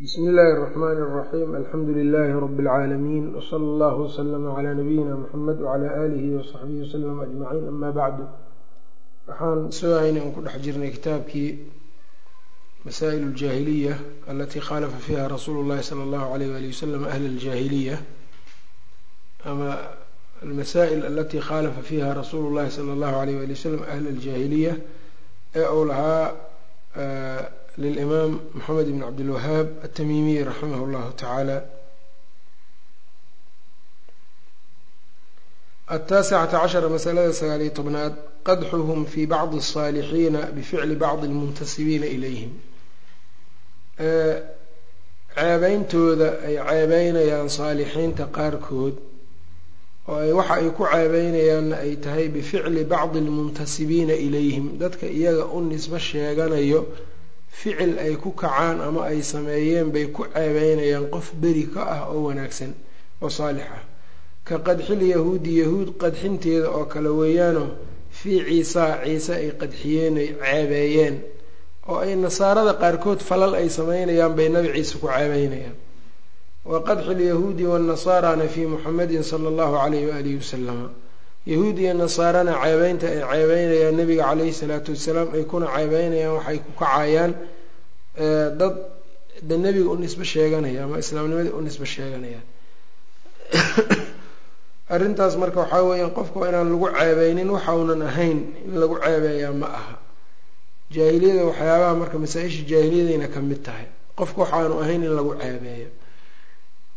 bsmi illaahi الرحmn الرaxيim alxamdu لilaahi rb اlcaalamiin wslى اllah wslm عlى nabiyina mxamed wعlى alihi وصaxbihi wslm aجmaciin ama bacdu waxaan soo haynay oon ku dhex jirnay kitaabkii masaa'il اljaahiliya alatii khalafa fiha rasuulu اllahi salى اllahu عalayh wali waslm ahla اljaahiliya ama almasaa'il alatii khalafa fiha rasuulu اllahi salى اllahu عalayh wali waslm ahla اljaahiliya ee uu lahaa lilimaam maxamed ibn cabdilwahaab atamimiy raximah llahu tacaala ataasicata cashara masalada sagaaliyo tobnaad qadxuhum fi bacdi asaalixiina bificli bacdi lmuntasibiina ilayhim ceebeyntooda ay ceebeynayaan saalixiinta qaarkood oo ay waxa ay ku ceebeynayaanna ay tahay bificli bacdi lmuntasibiina ilayhim dadka iyaga u nisbo sheeganayo ficil ay ku kacaan ama ay sameeyeen bay ku ceebeynayaan qof beri ka ah oo wanaagsan oo saalix ah. Ka qadxil yahuudi yahuud qadxinteeda oo kale weeyaano fii ciisaa ciise ay qadxiyeen ceebeeyeen oo ay nasaarada qaarkood falal ay sameynayaan bay nabi ciise ku ceebeynayaan wa qadxi lyahuudi waannasaarana fii muxamedin sala allahu calayh waalihi wasalama yahuud iyo nasaarana ceebeynta ay ceebeynayaan nabiga caleyhi salaatu wasalaam ay kuna ceebeynayaan waxay ku kacayaan dad de nebiga u nisbo sheeganaya ama islaamnimadii u nisbo sheeganayaan. Arrintaas marka waxaa weeyaan qofka waa inaan lagu ceebeynin waxaunan ahayn in lagu ceebeeyaa ma aha. Jaahiliyada waxyaabaha marka masaa-isha jaahiliyadayna ka mid tahay. Qofka waxaanu ahayn in lagu ceebeeyo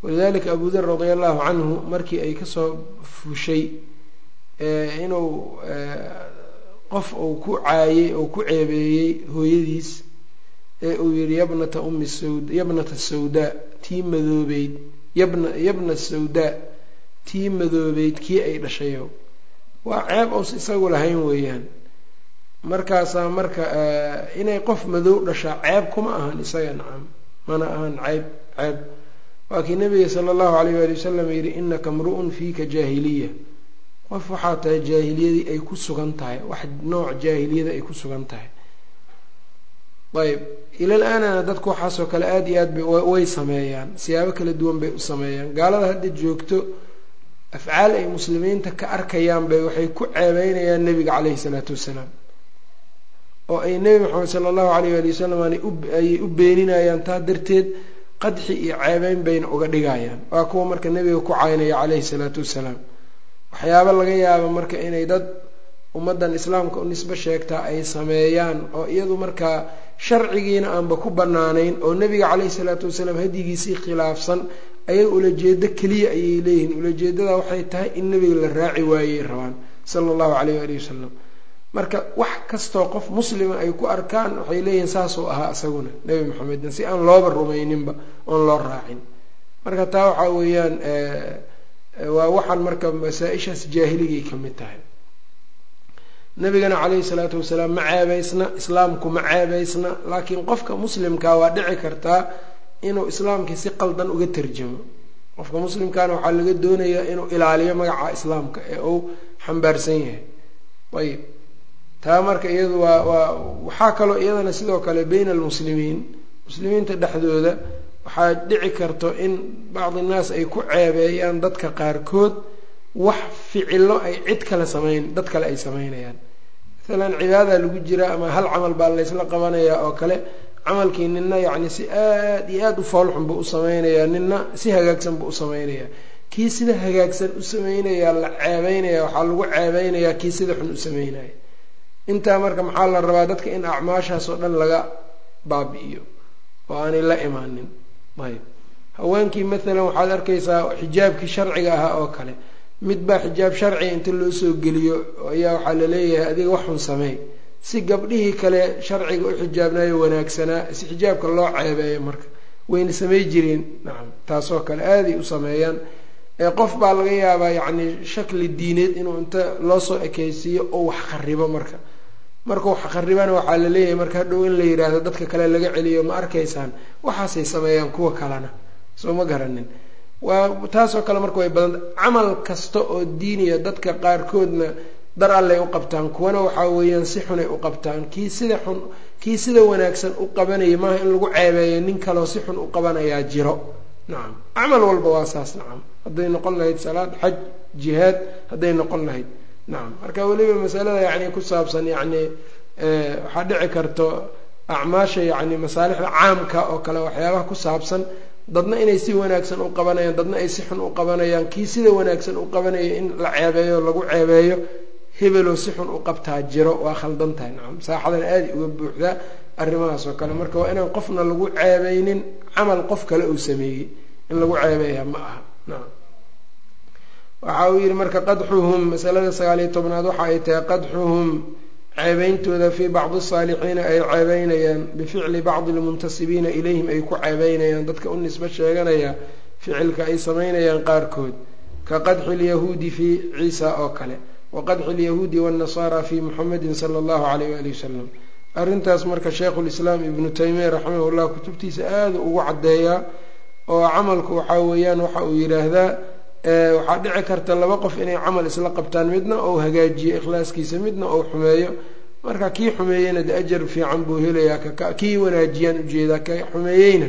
walidalika abu dar radia allahu canhu markii ay ka soo fushay inuu qof uu ku caayey ou ku ceebeeyey hooyadiis ee uu yihi yabnata ummi sawd yabnata sawdaa tii madoobeyd yabna yabna sawdaa tii madoobeyd kii ay dhashayo waa ceeb ous isagu lahayn weeyaan. Markaasaa marka inay qof madow dhashaa ceeb kuma ahan isaga nacam mana ahan ceyb ceeb. Waa kii nabiga sala allahu alayh waali wasalam yihi inaka mru'un fiika jaahiliya qof waxaa tahay jaahiliyadii ay ku sugan tahay. Wax nooc jaahiliyada ay ku sugan tahay. Ayb ilal aanana dadku waxaasoo kale aada iyo aad bay way sameeyaan. Siyaabo kala duwan bay u sameeyaan. Gaalada hadda joogto afcaal ay muslimiinta ka arkayaan bay waxay ku ceebeynayaan nebiga caleyhi salaatu wasalaam. Oo ay nebi maxamed sala allahu alayh waali wasalam ayay u beeninayaan taa darteed qadxi iyo ceebeyn bayna uga dhigayaan waa kuwa marka nebiga ku caynaya caleyhi salaatu wasalaam waxyaabo laga yaabo marka inay dad ummaddan islaamka u nisbo sheegtaa ay sameeyaan oo iyadu markaa sharcigiina aanba ku bannaanayn oo nebiga caleyhi salaatu wasalaam hadyigiisii khilaafsan ayaga ulajeedo keliya ayay leeyihiin. Ulajeedada waxay tahay in nebiga la raaci waayey rabaan sala allahu caleyh waalihi wasalam marka wax kastoo qof muslima ay ku arkaan waxay leeyihiin saasuu ahaa isaguna nebi maxamedin si aan looba rumayninba oon loo raacin. Marka taa waxaa weeyaan waa waxaan marka masaa-ishaas jaahiligay ka mid tahay. Nabigana caleyhi salaatu wasalaam ma ceebeysna islaamku ma ceebeysna laakiin qofka muslimkaa waa dhici kartaa inuu islaamkii si qaldan uga tarjamo. Qofka muslimkaana waxaa laga doonayaa inuu ilaaliyo magaca islaamka ee uu xambaarsan yahay. Ayib. Taa marka iyadu waa waa waxaa kaloo iyadana sidoo kale beyna almuslimiin muslimiinta dhexdooda waxaa dhici karto in bacdi naas ay ku ceebeeyaan dadka qaarkood wax ficilo ay cid kale sameyn dad kale ay sameynayaan maalan cibaada lagu jiraa ama hal camal baa laysla qabanayaa oo kale camalkii nina yacni si aada iyo aada u foolxun buu u sameynayaa nina si hagaagsan buu u sameynayaa kii sida hagaagsan u sameynayaa la ceebeynaya waxaa lagu ceebeynayaa kii sida xun u sameynaya intaa marka maxaa la rabaa dadka in acmaashaas oo dhan laga baabi'iyo oo aanay la imaanin ayb. Haweenkii maalan waxaad arkaysaa xijaabkii sharciga ahaa oo kale. Mid baa xijaab sharciga inta loo soo geliyo ayaa waxaa la leeyahay adiga waxun sameey si gabdhihii kale sharciga u xijaabnayo wanaagsanaa si xijaabka loo ceebeeyo marka wayna samey jireen. Nacam taasoo kale aaday u sameeyaan. Ee qof baa laga yaabaa yacni shakli diineed inuu inta loo soo ekeysiiyo oo wax kharibo marka marka wax kharibana waxaa la leeyahay marka hadhow in la yidhaahdo dadka kale laga celiyo ma arkaysaan waxaasay sameeyaan kuwa kalena. Soo ma garanin. Waa taasoo kale marka way badanta camal kasta oo diiniya dadka qaarkoodna dar allay u qabtaan kuwana waxaa weeyaan si xunay u qabtaan. Kii sida xun kii sida wanaagsan u qabanaya maaha in lagu ceebeeyo nin kaleo si xun u qabanayaa jiro. Nacam camal walba waa saas nacam hadday noqon lahayd salaad xaj jihaad hadday noqon lahayd nacam marka weliba masalada yacni ku saabsan yacni waxaa dhici karto acmaasha yacni masaalixda caamka oo kale waxyaabaha ku saabsan dadna inay si wanaagsan u qabanayaan dadna ay si xun u qabanayaan kii sida wanaagsan u qabanaya in la ceebeeyo lagu ceebeeyo hebeloo si xun u qabtaa jiro waa khaldan tahay nacam saaxadana aada uga buuxdaa arrimahaas oo kale. Marka waa inaan qofna lagu ceebeynin camal qof kale uu sameeyey in lagu ceebeeyaa ma aha. Nacam waxa uu yidhi marka qadxuhum masalada sagaaliyo tobnaad waxa ay tahay qadxuhum ceebeyntooda fii bacdi saalixiina ay ceebeynayaan bificli bacdi lmuntasibiina ilayhim ay ku ceebeynayaan dadka u nisbo sheeganaya ficilka ay samaynayaan qaarkood ka qadxi lyahuudi fii ciisa oo kale wa qadxi lyahuudi waannasaara fii muxamedin sala allahu caleyh waali wasalam arrintaas marka sheikhulislaam ibnu taymiya raximahullah kutubtiisa aada ugu caddeeyaa oo camalku waxaa weeyaan waxa uu yidhaahdaa waxaa dhici karta laba qof inay camal isla qabtaan midna ou hagaajiyo ikhlaaskiisa midna ou xumeeyo. Marka kii xumeeyeyna de ajar fiican buu helayaa kii wanaajiyaan u jeedaa ka xumeeyeyna.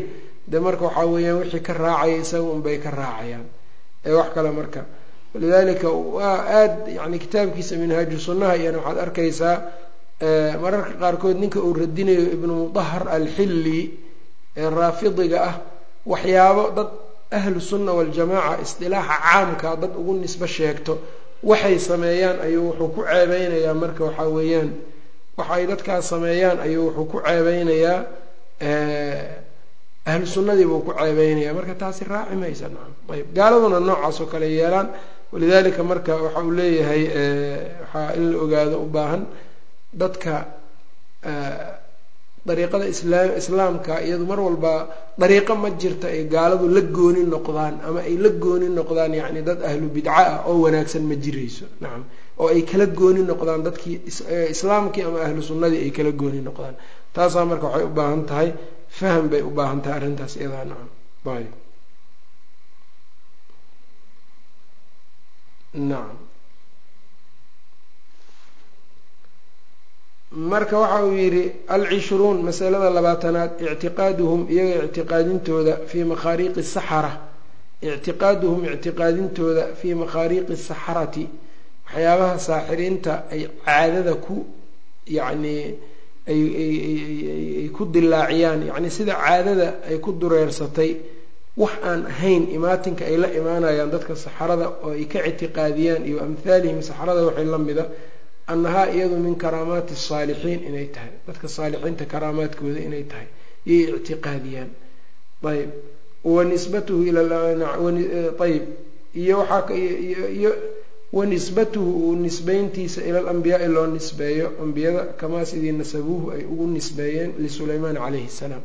De marka waxaa weeyaan wixii ka raacaya isaga unbay ka raacayaan. Ee wax kale marka. Walidaalika waa aada yani kitaabkiisa minhaaju sunnaha iyana waxaad arkaysaa mararka qaarkood ninka uu radinayo ibnu mudahar alxilli ee raafidiga ah waxyaabo dad ahlu sunna waljamaaca isdilaaxa caamka dad ugu nisbo sheegto waxay sameeyaan ayuu wuxuu ku ceebeynayaa marka waxaa weeyaan waxa ay dadkaas sameeyaan ayuu wuxuu ku ceebeynayaa ahlu sunnadii buu ku ceebeynaya marka taasi raaci maysa nacam. Ayb gaaladuna noocaas oo kale yeelaan. Walidaalika marka waxa uu leeyahay waxaa in la ogaado u baahan dadka dariiqada islaam islaamka iyadu mar walba dariiqo ma jirta ay gaaladu la gooni noqdaan ama ay la gooni noqdaan yacni dad ahlu bidca ah oo wanaagsan ma jirayso. Nacam oo ay kala gooni noqdaan dadkii islaamkii ama ahlu sunnadii ay kala gooni noqdaan. Taasaa marka waxay u baahan tahay faham bay u baahan tahay arrintaas iyadaa nacam ayb nacam marka waxa uu yidhi alcishruun masalada labaatanaad ictiqaaduhum iyaga ictiqaadintooda fii makhaariiqi saxara ictiqaaduhum ictiqaadintooda fii makhaariiqi saxarati. Waxyaabaha saaxiriinta ay caadada ku yacnii ayay ku dilaaciyaan yacni sida caadada ay ku dureersatay wax aan ahayn imaatinka ay la imaanayaan dadka saxarada oo ay ka ictiqaadiyaan iyo amhaalihim saxarada waxay la mida annahaa iyadu min karaamaati asaalixiin inay tahay. Dadka saalixiinta karaamaadkooda inay tahay. Yay ictiqaadiyaan. Ayb wa nisbatuhu ilayb iyo waxaayo wa nisbatuhu uu nisbeyntiisa ila alambiyaai loo nisbeeyo. Ambiyada kamaa sidii nasabuuhu ay ugu nisbeeyeen lisulaymaan calayhi salaam.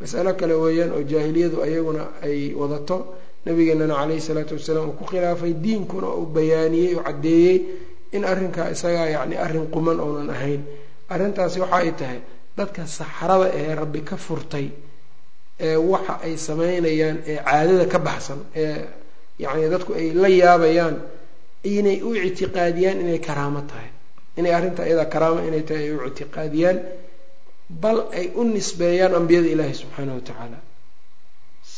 Masalo kale weeyaan oo jaahiliyadu ayaguna ay wadato. Nabigeenana calayhi salaatu wasalaam uu ku khilaafay diinkuna uu bayaaniyey oo caddeeyey in arrinkaa isagaa yacni arrin quman oonan ahayn. Arrintaasi waxa ay tahay dadka saxrada ee rabbi ka furtay ee waxa ay sameynayaan ee caadada ka baxsan ee yacni dadku ay la yaabayaan inay u ictiqaadiyaan inay karaamo tahay. Inay arrintaa iyadaa karaamo inay tahay ay u ictiqaadiyaan bal ay u nisbeeyaan ambiyada ilaahi subxaanahu watacaala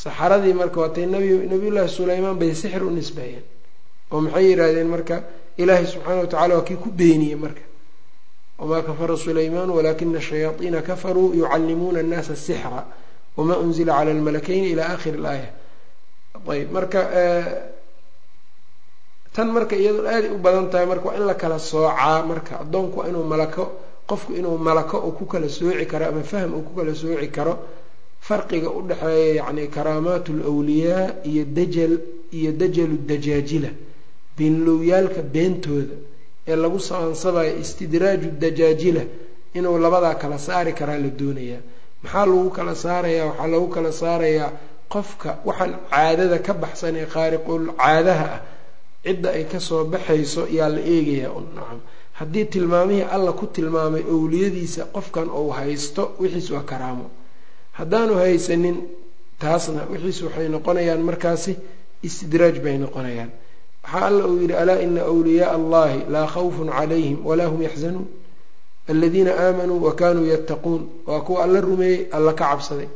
saxaradii marka waatay nabi nabiyullaahi sulaymaan bay sixir u nisbeeyeen. Oo maxay yidhaahdeen marka ilaahay subxaana wa tacala waa kii ku beeniyey marka wamaa kafara sulaymaan walaakina shayaaiina kafaruu yucallimuuna annaasa sixra wamaa unzila cala lmalakeyni ila akhiri laaya ayb marka tan marka iyadoo aaday u badan tahay marka waa in la kala soocaa marka addoonku waa inuu malako qofku inuu malako uu ku kala sooci karo ama fahm uu ku kala sooci karo farqiga u dhexeeya yacni karaamaat lwliyaa iyo dajal iyo dajalu dajaajila beenlowyaalka beentooda ee lagu saansabayo istidraaju dajaajila inuu labadaa kala saari karaa la doonayaa. Maxaa lagu kala saarayaa? Waxaa lagu kala saarayaa qofka waxaan caadada ka baxsan ee khaariqul caadaha ah. Cidda ay ka soo baxayso yaa la eegayaa. Un nacam haddii tilmaamihii alla ku tilmaamay owliyadiisa qofkan uu haysto wixiis waa karaamo. Haddaanu haysanin taasna wixiis waxay noqonayaan markaasi istidraaj bay noqonayaan waxaa alla uu yidhi alaa ina wliyaaa allahi laa khawfun calayhim walaa hum yaxzanuun aladiina aamanuu wa kanuu yattaquun. Waa kuwa alla rumeeyey alla ka cabsaday.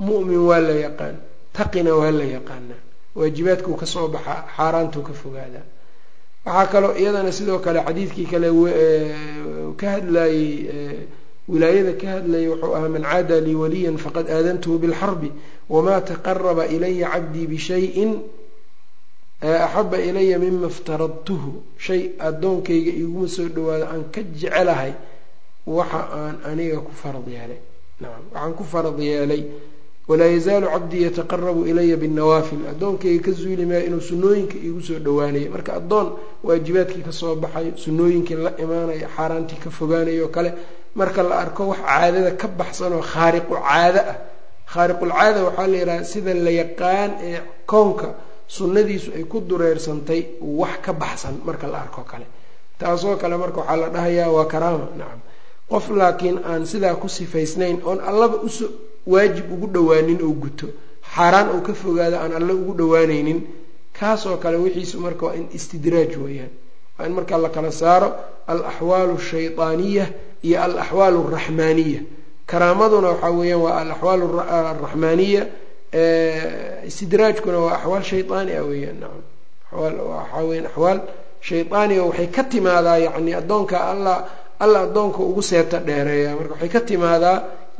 Mu'min waa la yaqaan taqina waa la yaqaanaa. Waajibaadkuu ka soo baxaa xaaraantuu ka fogaadaa. Waxaa kaloo iyadana sidoo kale xadiidkii kale ka hadlayey wilaayada ka hadlayay wuxuu ahaa man caada lii waliyan faqad aadantuhu bilxarbi wamaa taqaraba ilaya cabdii bishayin axaba ilaya mima iftaradtuhu shay addoonkayga iguma soo dhawaado aan ka jecelahay waxa aan aniga ku farad yeelay. Nacam waxaan ku farad yeelay walaa yazaalu cabdii yataqarabu ilaya binnawaafil. Addoonkayga ka zuuli maayo inuu sunnooyinka iigu soo dhawaanayo marka addoon waajibaadkii ka soo baxayo sunnooyinkii la imaanayo xaaraantii ka fogaanayo oo kale marka la arko wax caadada ka baxsan oo khaariqu caado ah. Khaariqulcaada waxaa la yidhaha sida la yaqaan ee kownka sunnadiisu ay ku dureersantay wax ka baxsan marka la arko kale. Taasoo kale marka waxaa la dhahayaa waa karaama nacam qof laakiin aan sidaa ku sifaysnayn oon allaba uso waajib ugu dhowaanin oo guto xaaraan oo ka fogaado aan alle ugu dhowaanaynin kaasoo kale wixiisu marka waa in istidraaj weeyaan. Waa in marka la kala saaro al axwaalu ashaydaaniya iyo al axwaal alraxmaaniya karaamaduna waxaa weeyaan waa al axwaal alraxmaaniya istidraajkuna waa axwaal shaydaani ah weeyaan nacam waxaa weyan axwaal shaydaaniga waxay ka timaadaa yacni addoonka alla alla addoonka ugu seeta dheereeya. Marka waxay ka timaadaa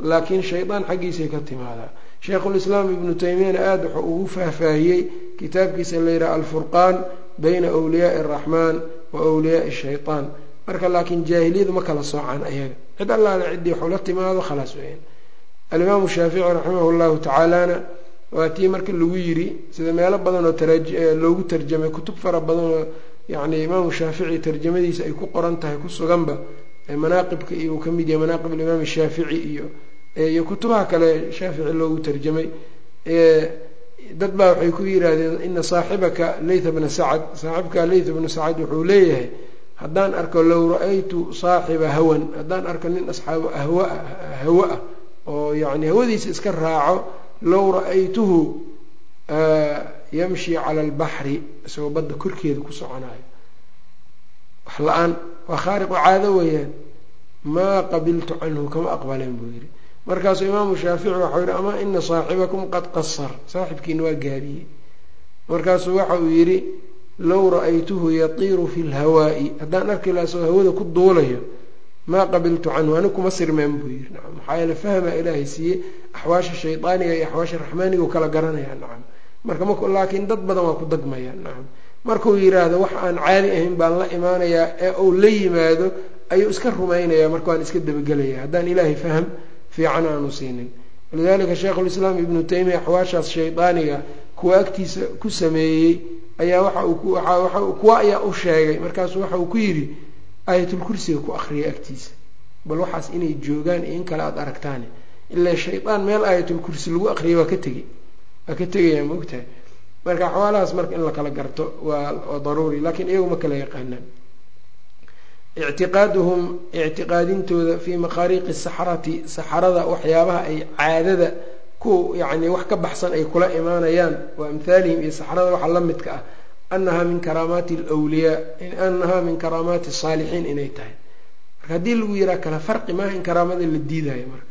laakiin shaydaan xaggiisay ka timaadaa. Sheikhulislaam ibnu taymiyana aada wuxuu ugu faahfaahiyey kitaabkiisa la yidhaha alfurqaan bayna wliyaai araxmaan wa wliyaai shaytaan. Marka laakiin jaahiliyadu ma kala soocaan ayaga. Cid allaale ciddii waxula timaado khalaas weyaan alimaamu shaafici raximah llahu tacaalana waa tii marka lagu yiri sida meelo badan oo loogu tarjamay kutub fara badan oo yani imaamu shaafici tarjamadiisa ay ku qoran tahay ku suganba manaaqibka uu ka yahay manaaqib alimaam shaafici iyo iyo kutubaha kale shaafici loogu tarjamay dad baa waxay ku yidhaahdeen ina saaxibaka laytha bna sacad. Saaxibka laytha bna sacad wuxuu leeyahay haddaan arko low ra'aytu saaxiba hawan haddaan arko nin asxaabu ahwa hawa ah oo yani hawadiisa iska raaco low ra'aytuhu yamshi cala albaxri isagoo badda korkeeda ku soconayo wax la'aan waa khaariqu caado weeyaan. Maa qabiltu canhu kama aqbaleen buu yidhi. Markaasuu imaamu shaafici waxau yihi amaa ina saaxibakum qad qasar. Saaxibkiina waa gaabiyey markaasuu waxa uu yidhi low ra'aytuhu yatiiru fi lhawaa'i haddaan arki laha isagoo hawada ku duulayo maa qabiltu canhu anigu kuma sirmeen buu yidhi. Maxaa yeele fahmaa ilaahay siiye axwaasha shaydaaniga iyo axwaasha raxmaaniga kala garanaya nacam. Marka ma laakiin dad badan waa ku dagmaya nacam. Markuu yidhaahdo wax aan caadi ahayn baan la imaanayaa ee uu la yimaado ayuu iska rumaynaya marka waan iska dabagelaya haddaan ilaahay faham fiican aanu siinin. Walidalika sheikhulislaam ibnu taymiya axwaashaas shaydaaniga kuwa agtiisa ku sameeyey ayaa waxa uu kuwa ayaa u sheegay. Markaasu waxa uu ku yidhi aayatulkursiga ku akriyay agtiisa. Bal waxaas inay joogaan iyo in kale aada aragtaane ilaa shaydaan meel aayatulkursi lagu akriyay waa ka tegey. Waa ka tegaya ma ogtahay marka axwaalahaas marka in la kala garto waa daruuri laakiin iyagu ma kala yaqaanaan. Ictiqaaduhum ictiqaadintooda fii maqaariiqi saxrati saxarada waxyaabaha ay caadada ku yacni wax ka baxsan ay kula imaanayaan wa amhaalihim iyo saxrada waxa la midka ah annahaa min karaamaati alwliyaa annahaa min karaamaati asaalixiin inay tahay. Marka haddii lagu yihaha kala farqi maaha in karaamada la diidayo marka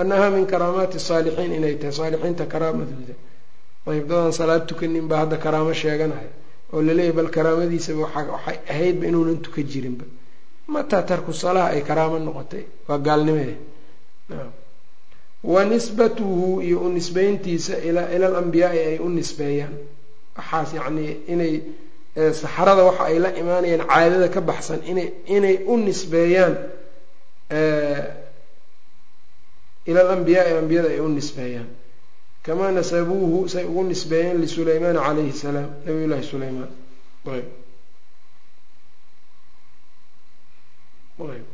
annahaa min karaamaati saalixiin inay tahay. Saalixiinta karaamadooda ayb dadaan salaad tukanin baa hadda karaamo sheeganaya oo laleeyahy bal karaamadiisaba waxay ahaydba inuunan tuka jirinba mataa tarku salaha ay karaamo noqotay? Waa gaalnimee wa nisbatuhu iyo u nisbeyntiisa ila alambiyaai ay u nisbeeyaan. Waxaas yacnii inay saxarada waxa ay la imaanayaan caadada ka baxsan ina inay u nisbeeyaan ila alambiyaai ambiyada ay u nisbeeyaan kamaa nasabuuhu say ugu nisbeeyeen lisulaymaana calayhi salaam nabiy llaahi sulaymaan ayb ayb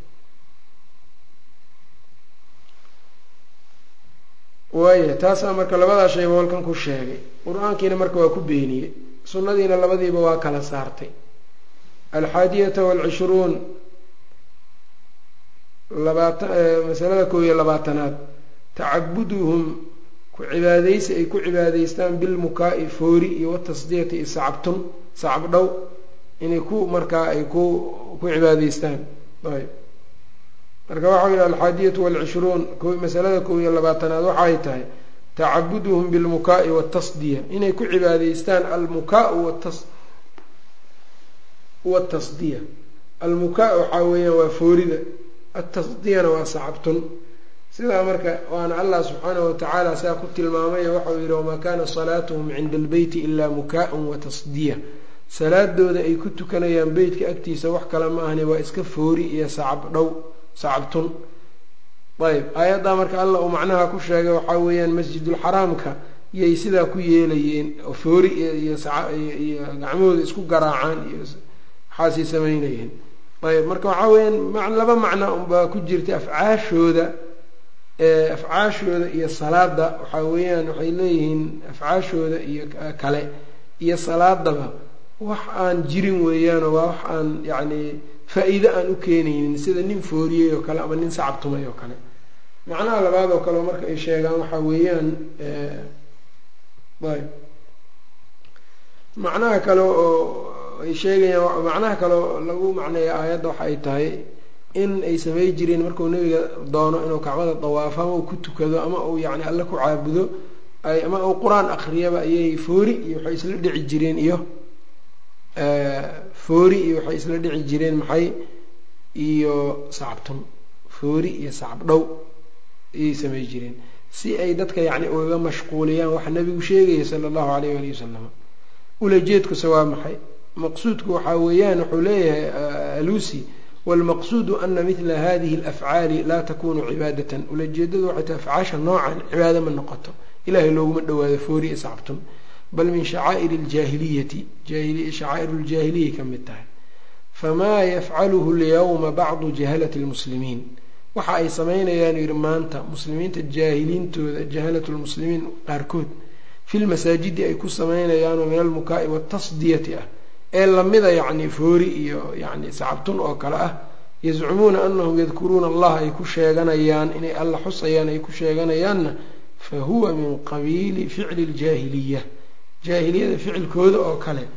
waaya taasaa marka labadaa shayba halkan ku sheegay qur'aankiina marka waa ku beeniyey sunnadiina labadiiba waa kala saartay alxaadiyata waalcishruun labaatan masalada kow iyo labaatanaad. Tacabuduhum ku cibaadaysi ay ku cibaadaystaan bilmukaa'i foori iyo watasdiyati iyo sacabtun sacab dhow inay ku markaa ay ku ku cibaadaystaan. Ayb. Marka waxau yihi alxaadiyatu walcishruun masalada kow iyo labaatanaad waxaay tahay tacabuduhum bilmukaa'i inay ku cibaadaystaan almukaau watas watasdiya almukaa waxaa weeyaan waa foorida atasdiyana waa sacabtun sidaa marka waana allah subxaanahu watacaala saa ku tilmaamay waxau yihi wamaa kana salaatuhum cinda albeyti ilaa mukaa'an watasdiya salaadooda ay ku tukanayaan beytka agtiisa wax kale ma ahni waa iska foori iyo sacab dhow sacabtun ayb aayaddaa marka allah uu macnaha ku sheegay waxaa weeyaan masjidulxaraamka yay sidaa ku yeelayeen oo foori iyo gacmahooda isku garaacaan iyo waxaasay samaynayeen ayb marka waxaa weyaan laba macna unbaa ku jirta afcaashooda afcaashooda iyo salaada waxaa weeyaan waxay leeyihiin afcaashooda iyo kale iyo salaadaba. Wax aan jirin weeyaanoo waa wax aan yacni faa-iide aan u keenaynin sida nin fooriyey oo kale ama nin sacab tumay oo kale. Macnaha labaad oo kale marka ay sheegaan waxaa weeyaan ayb macnaha kale oo ay sheegayaan macnaha kale oo lagu macneeya aayadda waxa ay tahay in ay samay jireen markuu nebiga doono inuu kacbada dawaafo ama uu ku tukado ama uu yacni alle ku caabudo ay ama uu qur'aan akriyaba ayay foori iyo waxay isla dhici jireen iyo foori iyo waxay isla dhici jireen maxay? Iyo sacabtun foori iyo sacab dhow ayay samay jireen. Si ay dadka yacni ugaga mashquuliyaan waxa nabigu sheegaya sala allahu alayh ali wasalam ulajeedkuse waa maxay maqsuudku waxaa weeyaan wuxuu leeyahay ah, alusi walmaqsuudu ana mila hadihi alafcaali laa takunu cibaadatan. Ulajeedadu waxay tahay afcaasha noocan cibaado ma noqoto. Ilaahay looguma dhawaado foori iscabtun bal min shacaa'ir aljaahiliyati shacaa'iru ljaahiliyay ka tahay. Famaa yafcaluhu lyawma bacdu jahalati lmuslimiin waxa ay sameynayaan yihi maanta muslimiinta jaahiliintooda jahalat lmuslimiin qaarkood fi lmasaajidi ay ku sameynayaan oo min almukaa'i watasdiyati ah ee lamida yacni foori iyo yacni sacabtun oo kale ah yazcumuuna anahum yadkuruuna allah ay ku sheeganayaan inay alla xusayaan ay ku sheeganayaanna fa huwa min qabiili ficli ljaahiliya. Jaahiliyada ficilkooda oo kale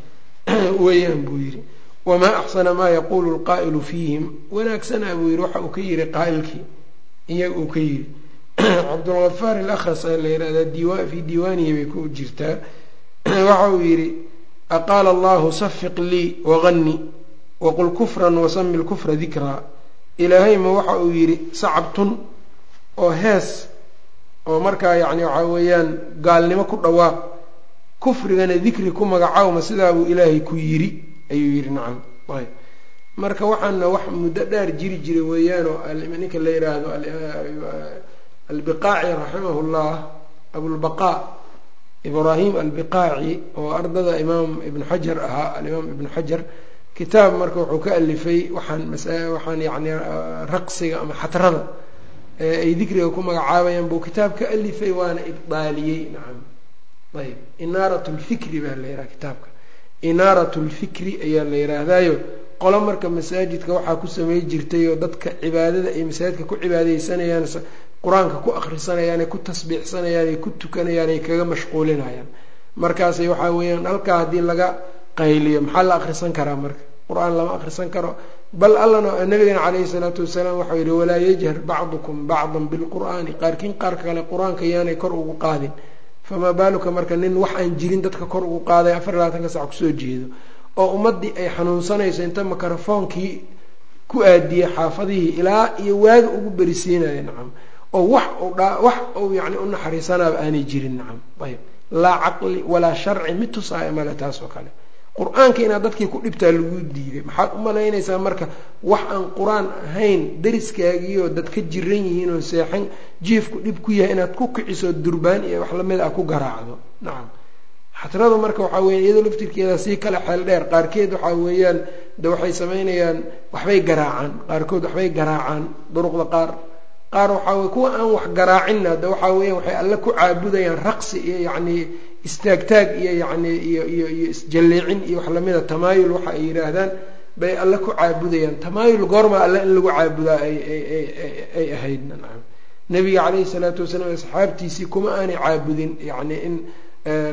weeyaan buu yidhi. Wamaa axsana maa yaquulu lqaa'ilu fiihim. Wanaagsanaa buu yidhi waxa uu ka yidhi qaa'ilkii iyaga uu ka yidhi. Cabdulgafaar alakhras ee la yihahdaa fii diiwaanihi bay ku jirtaa. Waxa uu yidhi aqaala allahu safiq lii waqani waqul kufran wasami lkufra dikraa ilaahay ma waxa uu yidhi sacabtun oo hees oo markaa yacni waxaa weeyaan gaalnimo ku dhawaaq kufrigana dikri ku magacawma sidaabuu ilaahay ku yidhi ayuu yidhi nacam ayb marka waxaana wax muddo dheer jiri jiray weeyaanoo ninka la yidhaahdo albiqaaci raximahu llah abulbaqaa ibraahim albiqaaci oo ardada imaam ibnu xajar ahaa alimaam ibnu xajar kitaab marka wuxuu ka alifay waxaan waxaan yani raqsiga ama xatrada ay dikriga ku magacaabayaan buu kitaab ka alifay waana ibdaaliyey nacam ayb inaarat lfikri baa la yidhaha kitaabka. Inaarat lfikri ayaa la yidhaahdaayo qolo marka masaajidka waxaa ku samey jirtay oo dadka cibaadada ay masaajidka ku cibaadeysanayaan qur'aanka ku akhrisanayaan ay ku tasbiixsanayaan ay ku tukanayaan ay kaga mashquulinayaan. Markaasay waxaa weeyaan halkaa haddii laga qayliyo maxaa la akhrisan karaa marka? Qur'aan lama akhrisan karo. Bal allana nabigana caleyhi salaatu wasalaam waxau yihi walaa yajhar bacdukum bacdan bilqur'aani. Qaarkiin qaar kale qur'aanka yaanay kor ugu qaadin. Famaa baaluka marka nin wax aan jirin dadka kor ugu qaaday afar labaatanka sac ku soo jeedo. Oo ummaddii ay xanuunsanayso inta mikrofoonkii ku aadiyey xaafadihii ilaa iyo waaga ugu berisiinaya nacam oo wax wax uu yani u naxariisanaaba aanay jirin nacam. Ayb laa caqli walaa sharci mid tusaaya male taas oo kale. Qur'aanka inaad dadkii ku dhibtaa lagu diiday. Maxaad u malaynaysaa marka wax aan qur'aan ahayn dariskaagiioo dad ka jiran yihiin oo seexan jiifku dhib ku yahay inaad ku kiciso durbaan iyo wax la mid ah ku garaacdo. Nacam. Xatradu marka waxaa weya iyadoo laftirkeeda sii kale xeel dheer qaarkeed waxaa weeyaan de waxay samaynayaan waxbay garaacaan. Qaarkood waxbay garaacaan duruqda qaar qaar waxaa kuwa aan wax garaacinna de waxaa weeyaan waxay alle ku caabudayaan raqsi iyo yacnii istaagtaag iyo yacni iyo iyo iyo isjalleecin iyo wax lamida tamaayul waxa ay yidhaahdaan bay alle ku caabudayaan. Tamaayul goorma alle in lagu caabudaa ay ay ahayd. Nebiga calayhi salaatu wasalaam asxaabtiisii kuma aanay caabudin yacni in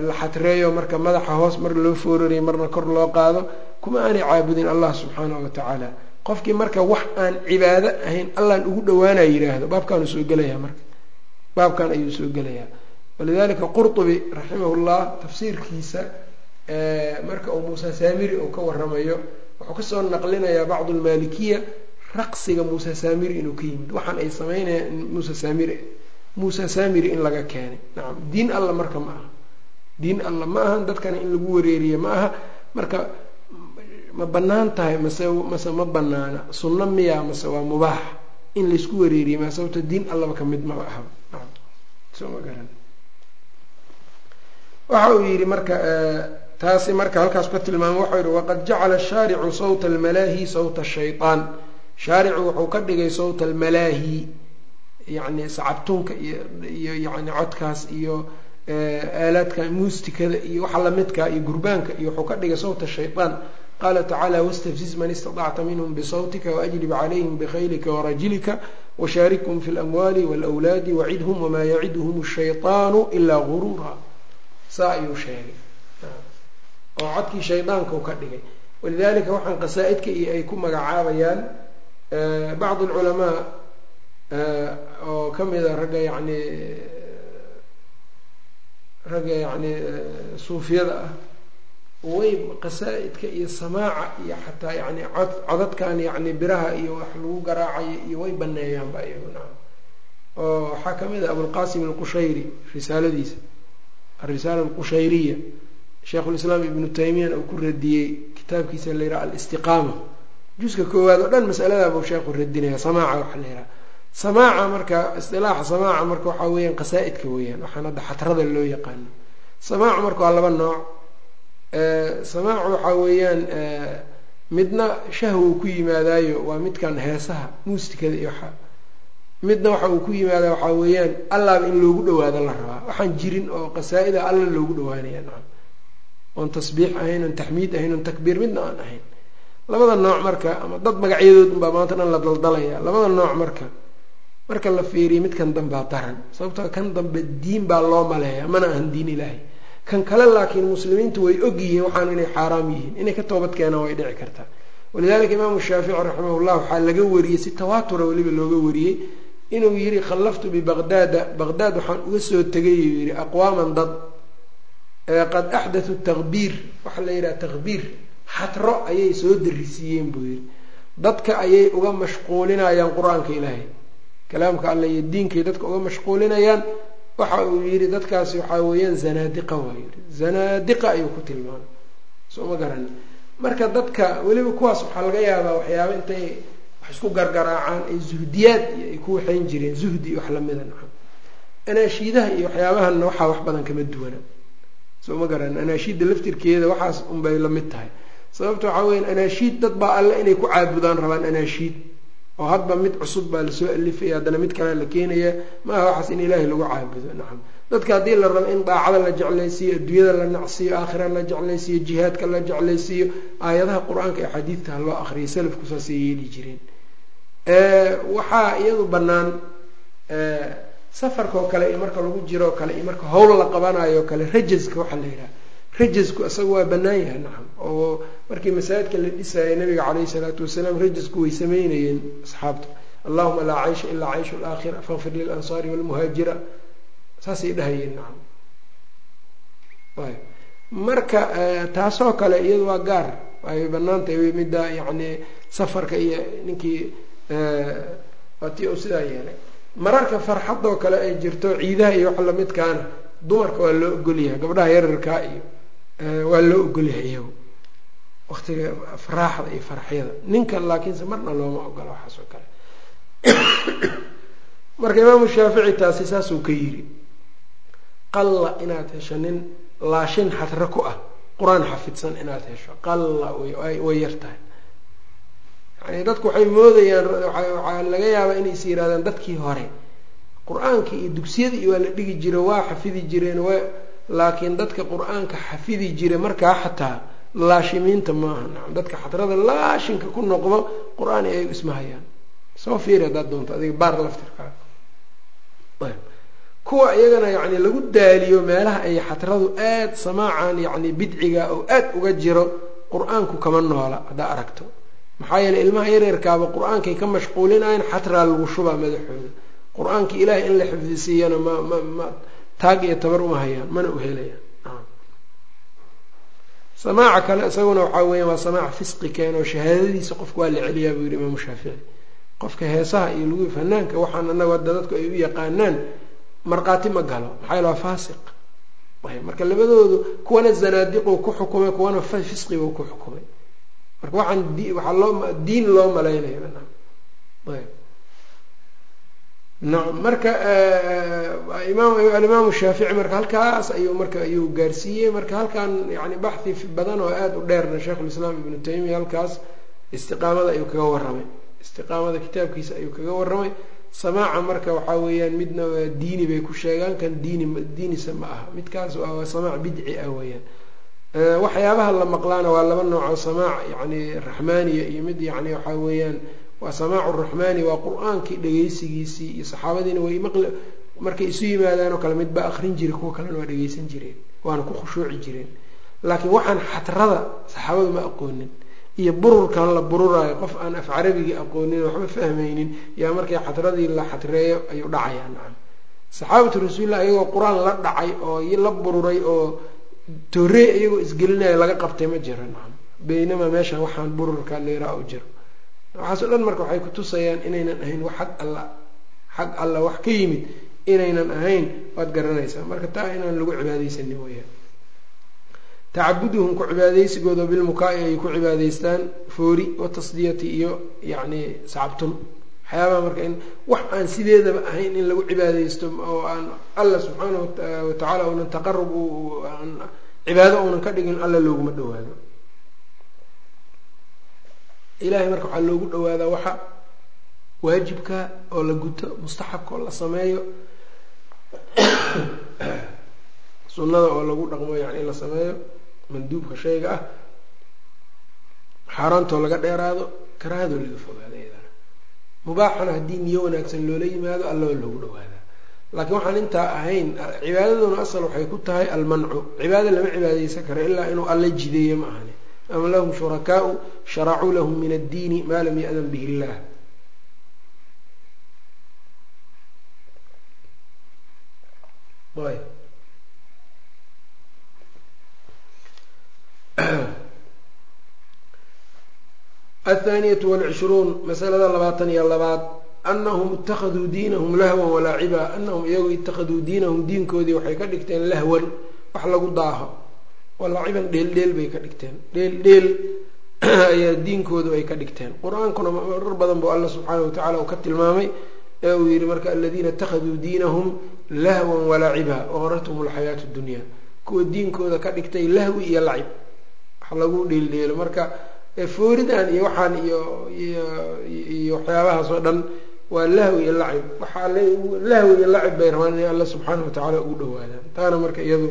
la xatreeyo marka madaxa hoos mar loo foorariyo marna kor loo qaado kuma aanay caabudin allah subxaanahu watacaala qofkii marka wax aan cibaado ahayn allaan ugu dhawaanaya yidhaahdo. Baabkaanu soo gelayaa marka. Baabkan ayuu soo gelayaa. Walidalika qurtubi raximahullah tafsiirkiisa marka uu muuse saamiri uu ka waramayo wuxuu ka soo naqlinayaa bacdu lmaalikiya raqsiga muuse saamiri inuu ka yimid. Waxaan ay sameynayaan muuse saamiri muuse saamiri in laga keenay. Nacam diin alla marka ma aha. Diin alla ma aha dadkana in lagu wareeriye ma aha. Marka ma bannaan tahay mase mase ma banaana sunno miyaa mase waa mubaax in laysku wareeriye ma sababto diin allaba ka mid maba aha. Nacam soo ma garan. Waxa uu yidhi marka taasi marka halkaas ka tilmaamay waxau yihi waqad jacala shaaricu sawta almalaahi sawta shayطaan shaaricu wuxuu ka dhigay sawta almalaahi yacni sacabtunka iyo iyo yani codkaas iyo aalaadka muustikada iyo waxa lamidkaa iyo gurbaanka iyo wuxuu ka dhigay sawta shayطaan qaala tacaala wاstafziz man istaطacta minhm bsawtika waajlib calayhim bkhaylika warajlika washaarikhum fi اlamwaali wاlأwlaadi wacidhm wma yacidhm الshayطaanu ilaa guruura saa ayuu sheegay oo codkii shaydaanka u ka dhigay walidalika waxaan qasaa-idka iyo ay ku magacaabayaan bacd alculamaa oo kamida ragga yani ragga yani suufiyada ah way qasaa-idka iyo samaaca iyo xataa yani cod codadkan yani biraha iyo wax lagu garaacayo iyo way baneeyaanba iyagu naam. Oo waxaa ka mid ah abulqasim alqushayri risaaladiisa alrisaala alqushayriya sheikhulislaam ibnu taymiyana uu ku radiyey kitaabkiisa la yidhaha alistiqaama. Juska koowaad oo dhan masaladaabuu sheekhu radinaya samaaca waxa la yidhaha samaaca marka isdilaaxa samaaca marka waxaa weeyaan qasaa-idka weeyaan waxaan hadda xatrada loo yaqaano. Samaacu marka waa laba nooc samaacu waxaa weeyaan midna shahwa uu ku yimaadaayo waa midkan heesaha muusikada iyo waxa. Midna waxa uu ku yimaada waxaa weeyaan allaaba in loogu dhawaado la rabaa. Waxaan jirin oo qasaa-ida alla loogu dhawaanaya nacam. Oon tasbiix ahayn oon taxmiid ahayn oon takbiir midna aan ahayn. Labada nooc marka ama dad magacyadood unbaa maanta dhan la daldalaya. Labada nooc marka marka la fiiriyo midkan dambaa daran. Sababtoo kan dambe diin baa loo maleeya mana ahan diin ilaahay kan kale laakiin muslimiintu way og yihiin waxaan inay xaaraam yihiin. Inay ka toobad keenaan way dhici kartaa. Walidalika imaamu shaafici raximahullah waxaa laga wariyey si tawaatura weliba looga wariyey inuu yihi khallaftu bibaqdaada baqdaad waxaan uga soo tegay uu yihi aqwaaman dad qad axdathu takbiir waxaa la yidhaha takbiir xatro ayay soo darisiiyeen buu yihi dadka ayay uga mashquulinayaan qur'aanka ilaahay. Kalaamka alle iyo diinkay dadka uga mashquulinayaan waxa uu yihi dadkaasi waxaa weeyaan zanaadiqa waa yihi zanaadiqa ayuu ku tilmaamay. Soo ma garani marka dadka weliba kuwaas waxaa laga yaabaa waxyaaba intay wax isku gargaraacaan ay zuhdiyaad iyo ay ku waxayn jireen. Zuhdi iyo wax lamida nacam anaashiidaha iyo waxyaabahanna waxaa wax badan kama duwana. Soo ma garan. Anaashiidda laftirkeeda waxaas unbay la mid tahay. Sababta waxaa weya anaashiid dad baa alle inay ku caabudaan rabaan anaashiid oo hadba mid cusub baa la soo alifaya haddana mid kalea la keenaya maaha waxaas in ilaahay lagu caabudo nacam dadka haddii la rabo in daacada la jeclaysiiyo adduunyada la nacsiiyo aakhira la jeclaysiiyo jihaadka la jeclaysiiyo aayadaha qur'aanka ee xadiidka ha loo akriyo salafku saasay yeeli jireen. Waxaa iyadu bannaan safarka oo kale iyo marka lagu jiro kale iyo marka howl la qabanayo kale rajaska waxaa la yidhaha rajasku isaga waa bannaan yahay nacam oo markii masaajidka la dhisayay nabiga caleyhi salaatu wasalaam rajasku way sameynayeen asxaabta. Allahuma laa caysha ilaa cayshu alaakhira faqfir lilansaari walmuhaajira saasay dhahayeen nacam marka taasoo kale iyadu waa gaar. Ay bannaan tahay midda yacni safarka iyo ninkii waatii uu sidaa yeelay. Mararka farxadoo kale ay jirto ciidaha iyo wax lamidkaana dumarka waa loo ogolyahay gabdhaha yararkaa iyo waa loo ogolyahay iyagu waqtiga faraaxda iyo farxyada. Ninkan laakiinse marna looma ogola waxaas oo kale. Marka imaamu shaafici taasi saasuu ka yiri qalla inaad hesho nin laashin xadre ku ah qur'aan xafidsan inaad hesho. Qalla way yar tahay. Yani dadku waxay moodayaan waxaa laga yaabaa inay is yirahdaan dadkii hore. Qur'aankii iyo dugsiyadii waa la dhigi jira waa xafidi jireen laakiin dadka qur'aanka xafidi jira markaa xataa laashimiinta maaha nacam dadka xadrada laashinka ku noqdo qur'aan ay isma hayaan soo fiiri haddaad doonto adiga baar laftirkaa kuwa iyagana yacni lagu daaliyo meelaha ay xatradu aad samaacan yacni bidciga oo aad uga jiro qur'aanku kama noola haddaa aragto. Maxaa yeeley ilmaha yareerkaaba qur'aankay ka mashquulinayan xatraa lagu shubaa madaxooda. Qur'aanka ilaahay in la xifdisiiyana ma ma ma taag iyo tabar uma hayaan mana u helayaan samaaca kale isaguna waxaa weeya waa samaac fisqi keen oo shahaadadiisa qofka waa la celiyaa buu yihi imaamu shaafici. Qofka heesaha iyo lagu fanaanka waxaan anagu hadda dadku ay u yaqaanaan markhaati ma galo. Maxaa yale waa faasiq. Marka labadoodu kuwana zanaadiqu ku xukumay kuwana fisqibuu ku xukumay. Marka waxaan waxaa loo diin loo malaynaya ayb nacam marka alimaamu shaafici marka halkaas ayuu marka ayuu gaarsiiyey. Marka halkan yani baxhi badan oo aada u dheerna sheikhulislaam ibnu taymiya halkaas istiqaamada ayuu kaga warramay. Istiqaamada kitaabkiisa ayuu kaga warramay. Samaaca marka waxaa weeyaan midna diini bay ku sheegaan kan diini diinisa ma aha. Midkaas waa samaac bidci ah weeyaan. Waxyaabaha la maqlaana waa laba nooco samaac yani raxmaaniya iyo mid yani waxaa weeyaan waa samaacu raxmaani waa qur'aankii dhegeysigiisii iyo saxaabadiina way markay isu yimaadaan oo kale mid baa akrin jiray kuwa kalena waa dhegeysan jireen waana ku khushuuci jireen. Laakiin waxaan xatrada saxaabadu ma aqoonin iyo bururkan la bururaayo qof aan af carabigii aqoonin waxba fahmaynin yaa markay xatradii la xatreeyo ayuu dhacayaa nacam. Saxaabatu rasuulillah iyagoo qur'aan la dhacay oo la bururay oo toorey iyagoo isgelinaya laga qabtay ma jiro nacam. Baynamaa meeshan waxaan bururka leeraa u jiro waxaasoo dhan marka waxay kutusayaan inaynan ahayn wax xag alla xag alla wax ka yimid inaynan ahayn waad garanaysaa. Marka taa inaan lagu cibaadeysanin weyaan tacabuduhum ku cibaadeysigooda bilmukaa-i ay ku cibaadaystaan foori watasdiyati iyo yacni sacabtun waxyaabaha marka in wax aan sideedaba ahayn in lagu cibaadeysto oo aan alla subxaana watacaala uunan taqarub cibaado uunan ka dhigin alla looguma dhawaado ilahay marka waxaa loogu dhawaadaa waxa waajibka oo la guto mustaxabka oo la sameeyo sunnada oo lagu dhaqmo yani la sameeyo manduubka shayga ah xaaraantoo laga dheeraado karaahadoo laga fogaado iyadana mubaaxana haddii niyo wanaagsan loola yimaado alloo loogu dhawaadaa. Laakiin waxaan intaa ahayn cibaadaduna asal waxay ku tahay almancu. Cibaado lama cibaadeysan karo ilaa inuu alla jideeyo ma ahani am lahum shurakaau sharacuu lahum min addiini maa lam ya-dan bihi illah athaaniyatu walcishruun masalada labaatan iyo labaad anahum itakaduu diinahum lahwan walaaciba anahum iyagu itakaduu diinahum diinkoodii waxay ka dhigteen lahwan wax lagu daaho walaciban dheeldheel bay ka dhigteen. Dheeldheel ayaa diinkoodu ay ka dhigteen. Qur'aankuna marar badan buu alla subxaana watacala uu ka tilmaamay ee uu yihi marka aladiina itakaduu diinahum lahwan walaciba waqarathum alxayaatu dunya. Kuwa diinkooda ka dhigtay lahwi iyo lacib. Wax lagu dheeldheelo marka fooridan iyo waxaan iyo iyo waxyaabahaas oo dhan waa lahwi iyo lacib. Waxaa lahwi iyo lacib bay rabaan inay alla subxaana watacaala ugu dhawaadaan taana marka iyadu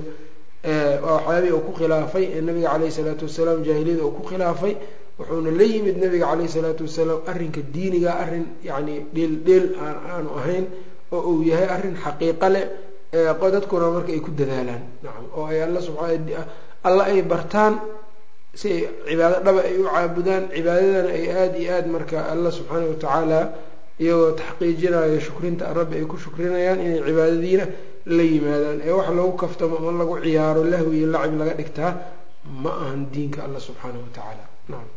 waxyaabihii uu ku khilaafay ee nabiga caleyhi salaatu wasalaam jaahiliyada uu ku khilaafay wuxuuna la yimid nabiga caleyhi salaatu wasalaam arrinka diiniga arrin yacni dheel dheel aan aanu ahayn oo uu yahay arrin xaqiiqa leh dadkuna marka ay ku dadaalaan. Nacam oo ay alla subaa alla ay bartaan si ay cibaado dhaba ay u caabudaan cibaadadana ay aada iyo aada marka alla subxaana watacaala iyagoo taxqiijinayo shukrinta rabbi ay ku shukrinayaan inay cibaadadiina la yimaadaan ee wax lagu kaftamo ama lagu ciyaaro lahwi iyo lacib laga dhigtaa ma ahan diinka alla subxaana wa tacaala nacam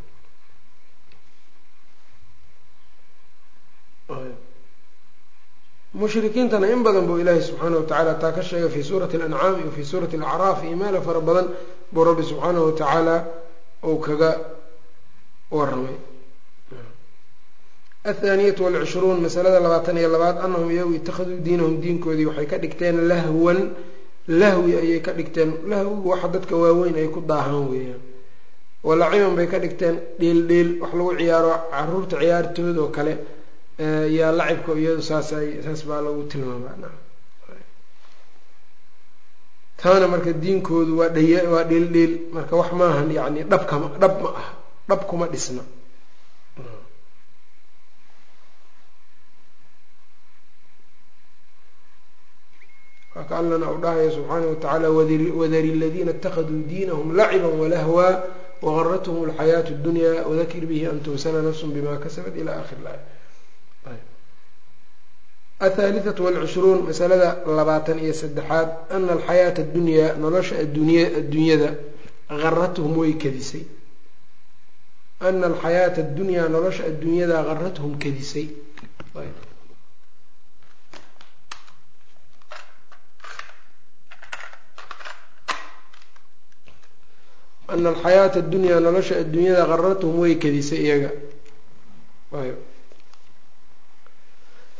mushrikiintana in badan buu ilaahi subxaana wa tacaala taa ka sheegay fi suurati alancaam iyo fi suurati alacraaf iyo meelo fara badan buu rabbi subxaana wa tacaala uu kaga waramay athaaniyatu walcishruun masalada labaatan iyo labaad anahum iyagu itakaduu diinahum diinkoodii waxay ka dhigteen lahwan lahwi ayay ka dhigteen lahwigu waxa dadka waaweyn ay ku daahaan weeyaan walaciban bay ka dhigteen dheel wax lagu ciyaaro carruurta ciyaartooda oo kale yaa lacibka iyadu saas saas baa lagu tilmaamaa taana marka diinkoodu waa dhaya waa dheel marka wax maahan yacni dhabkama dhab ma ah dhab kuma dhisna ka allana uu dhahayo subxaanahu watacaala wadari ladiina اtakaduu diinahum laciba walahwa wagarathum اlxayaaةu اdunya wadakir bihi an tubsala nafs bima kasabat ila akhir laaya athaalithatu walcishruun masalada labaatan iyo saddexaad ana alxayaata addunyaa nolosha adunya addunyada garathum way kadisay ana alxayaata addunyaa nolosha adduunyada garathum kadisay Ana alxayaata addunyaa nolosha adduunyada garathum way kadisay iyaga.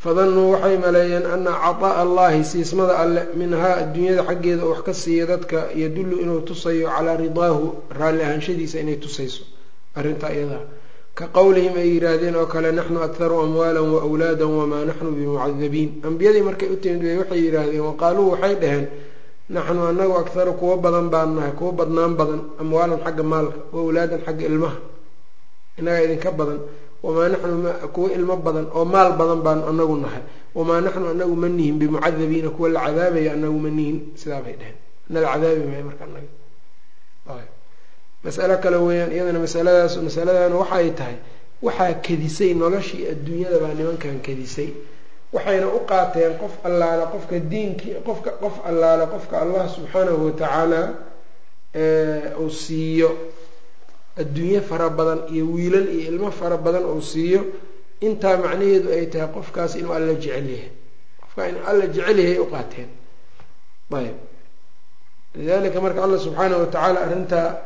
Fadannuu waxay maleeyeen ana caطaa'a allahi siismada alle minhaa adduunyada xaggeeda wax ka siiya dadka yadullu inuu tusayo calaa ridaahu raalli ahaanshadiisa inay tusayso. Arrintaa iyadaa. Ka qowlihim ay yidhaahdeen oo kale naxnu akharu amwaala waawlaada wamaa naxnu bimucadabiin. Ambiyadii markay u timid bay waxay yidhaahdeen waqaaluu waxay dhaheen naxnu anagu akharu kuwo badan baan nahay kuwo badnaan badan amwaalan xagga maalka wa awlaadan xagga ilmaha. Inagaa idinka badan. Wamaa naxnu kuwo ilmo badan oo maal badan baan anagu nahay. Wamaa naxnu anagu ma nihin bimucadabiina kuwa la cadaabaya anagu ma nihin. Sidaa bay dheheen nala cadaabi maayo marka anaga. Masalo kale weeyaan iyadana masaladaas masaladana waxay tahay waxaa kadisay noloshii adduunyada baa nimankan kadisay waxayna u qaateen qof allaale qofka diinkii qofka qof allaale qofka allah subxaanahu watacaala uu siiyo. Adduunye fara badan iyo wiilal iyo ilmo fara badan uu siiyo. Intaa macnaheedu ay tahay qofkaas inuu alla jecel yahay. Qofkaa inuu alla jecel yahay ay u ayb. Lidalika marka alla subxaanahu watacaala arrintaa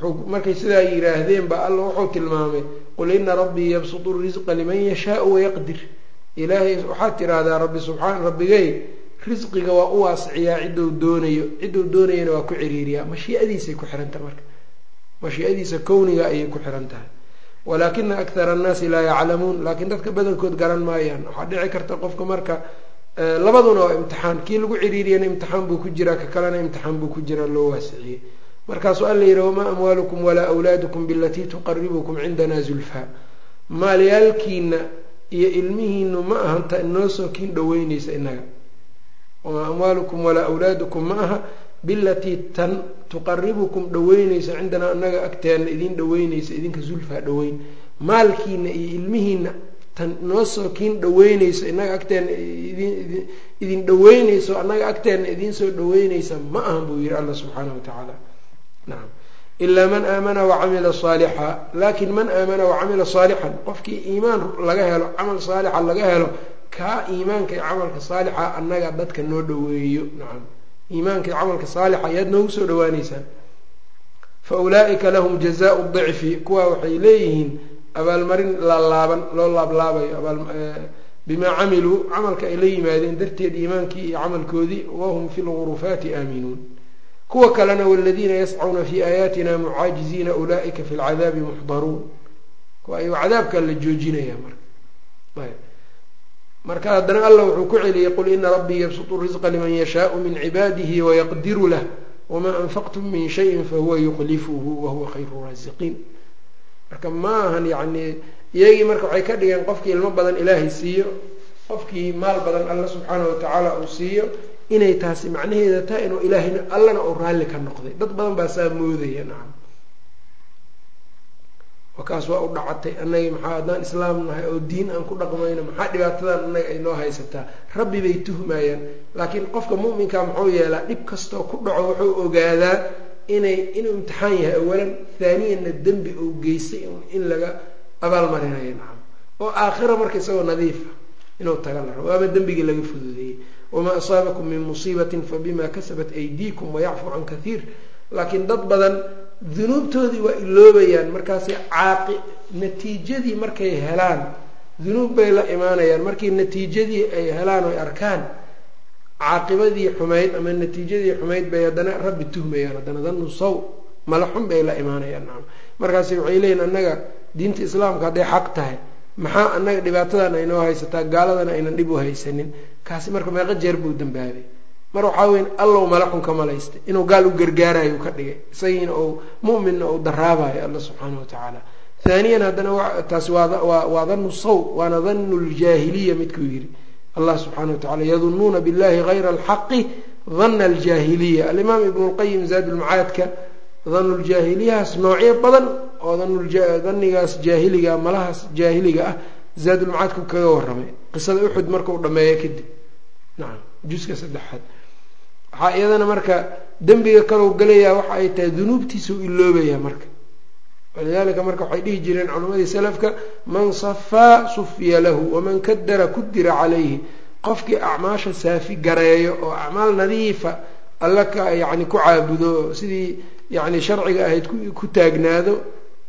wuxuu markay sidaa yidhaahdeen ba alla wuxuu tilmaamay qul ina rabbii yabsutu risqa liman yashaau wayaqdir ilaahay waxaad tiraahdaa rabbi subxaan rabbigay risqiga waa u waasiciyaa cidduu doonayo cidduu doonayana waa ku ciriiriyaa. Mashiiadiisay ku xirantaha marka. Mashiiadiisa kowniga ayay ku xiran tahay walaakina akthara annaasi laa yaclamuun laakiin dadka badankood garan maayaan. Waxaa dhici karta qofka marka labaduna waa imtixaan. Kii lagu ciriiriyana imtixaan buu ku jiraa ka kalena imtixaan buu ku jiraa loo waasiciyey. Markaasuu alla yihi wamaa amwaalukum walaa awlaadukum bilatii tuqaribukum cindana zulfaa? Maalyaalkiina iyo ilmihiinu ma ahanta inoo soo kiin dhaweyneysa inaga wamaa amwaalukum walaa awlaadukum ma aha bilatii tan tuqaribukum dhaweyneysa cindanaa inaga agteena idin dhaweyneysa idinka zulfaa dhaweyn maalkiina iyo ilmihiina tan inoo soo kiin dhaweyneysa inaga agteena idin dhaweyneyso annaga agteena idin soo dhaweyneysa ma ahan buu yihi alla subxaana wa tacaala. Nacam ilaa man aamana wacamila saalixa laakin man aamana wacamila saalixan qofkii iimaan laga helo camal saalixa laga helo kaa iimaanka iyo camalka saalixa annaga dadka noo dhaweeyo nacam iimaanka iyo camalka saalixa ayaad noogu soo dhawaaneysaan fa ulaa'ika lahum jazaau dicfi kuwaa waxay leeyihiin abaalmarin laalaaban loo laablaabayo bimaa camiluu camalka ay la yimaadeen darteed iimaankii iyo camalkoodii wahum fi lgurufaati aaminuun kuwa kalena waladiina yascuuna fi aayaatina mucaajiziina ulaa'ika fi lcadaabi muxdaruun. Kuwa ayuu cadaabkaa la joojinaya marka. Marka haddana allah wuxuu ku celiyey qul ina rabbii yabsutu risqa liman yashaau min cibaadihi wayaqdiru lah wamaa anfaqtum min shayin fahuwa yuqlifuhu wahuwa khayru raasiqiin marka ma ahan iyagii marka waxay ka dhigeen qofkii ilmo badan ilaahay siiyo qofkii maal badan alla subxaanahu watacaala uu siiyo inay taasi macnaheeda tahay inuu ilaahayna allana uu raalli ka noqday. Dad badan baa saa moodaya nacam wakaas waa u dhacatay. Annagii maxaa haddaan islaam nahay oo diin aan ku dhaqmayno maxaa dhibaatadan annaga ay noo haysataa? Rabbi bay tuhmayaan. Laakiin qofka mu'minka muxuu yeelaa dhib kastoo ku dhaco wuxuu ogaadaa inay inuu imtixaan yahay awalan haaniyanna dembi uu geystay in laga abaalmarinayo nacam oo aakhira marka isagoo nadiifa inuu taga la rabo waaba dembigii laga fududeeyey wamaa asaabakum min musiibatin fabima kasabat aydiikum wayacfu can kathiir laakiin dad badan dunuubtoodii waa iloobayaan markaasi caaqi natiijadii markay helaan dunuub bay la imaanayaan. markii natiijadii ay helaan oy arkaan caaqibadii xumayd ama natiijadii xumayd bay haddana rabbi tuhmayaan. haddana danu saw mala xun bay la imaanayaan. markaasi waxay leeyihiin annaga diinta islaamka hadday xaq tahay maxaa annaga dhibaatadan aynoo haysataa gaaladana aynan dhib u haysanin. Kaasi marka meeqo jeer buu dambaabay mar waxaa weyn allow mala xun ka malaystay. Inuu gaal u gargaarayo ka dhigay. Isagiina uu mu'minna uu daraabayo alla subxaana wa tacaala haaniyan haddana taasi waa danu saw waana danu ljaahiliya midkuu yidhi allah subxaana wa tacala yadunuuna billahi hayra alxaqi dana aljaahiliya. Alimaam ibnu lqayim zaadulmacaadka danuljaahiliyahaas noocyo badan oo danigaas jaahiliga malahaas jaahiliga ah zaadulmacaadku kaga waramay qisada uxud markau dhameeyo kadib. Nacam juska saddexaad. Waxaa iyadana marka dembiga kalau galayaa waxa ay tahay dunuubtiisa u iloobayaa marka. Walidalika marka waxay dhihi jireen culimadii salafka man safaa sufiya lahu waman kadara kudira calayhi. Qofkii acmaasha saafi gareeyo oo acmaal nadiifa alla ka yani ku caabudo sidii yani sharciga ahayd ku taagnaado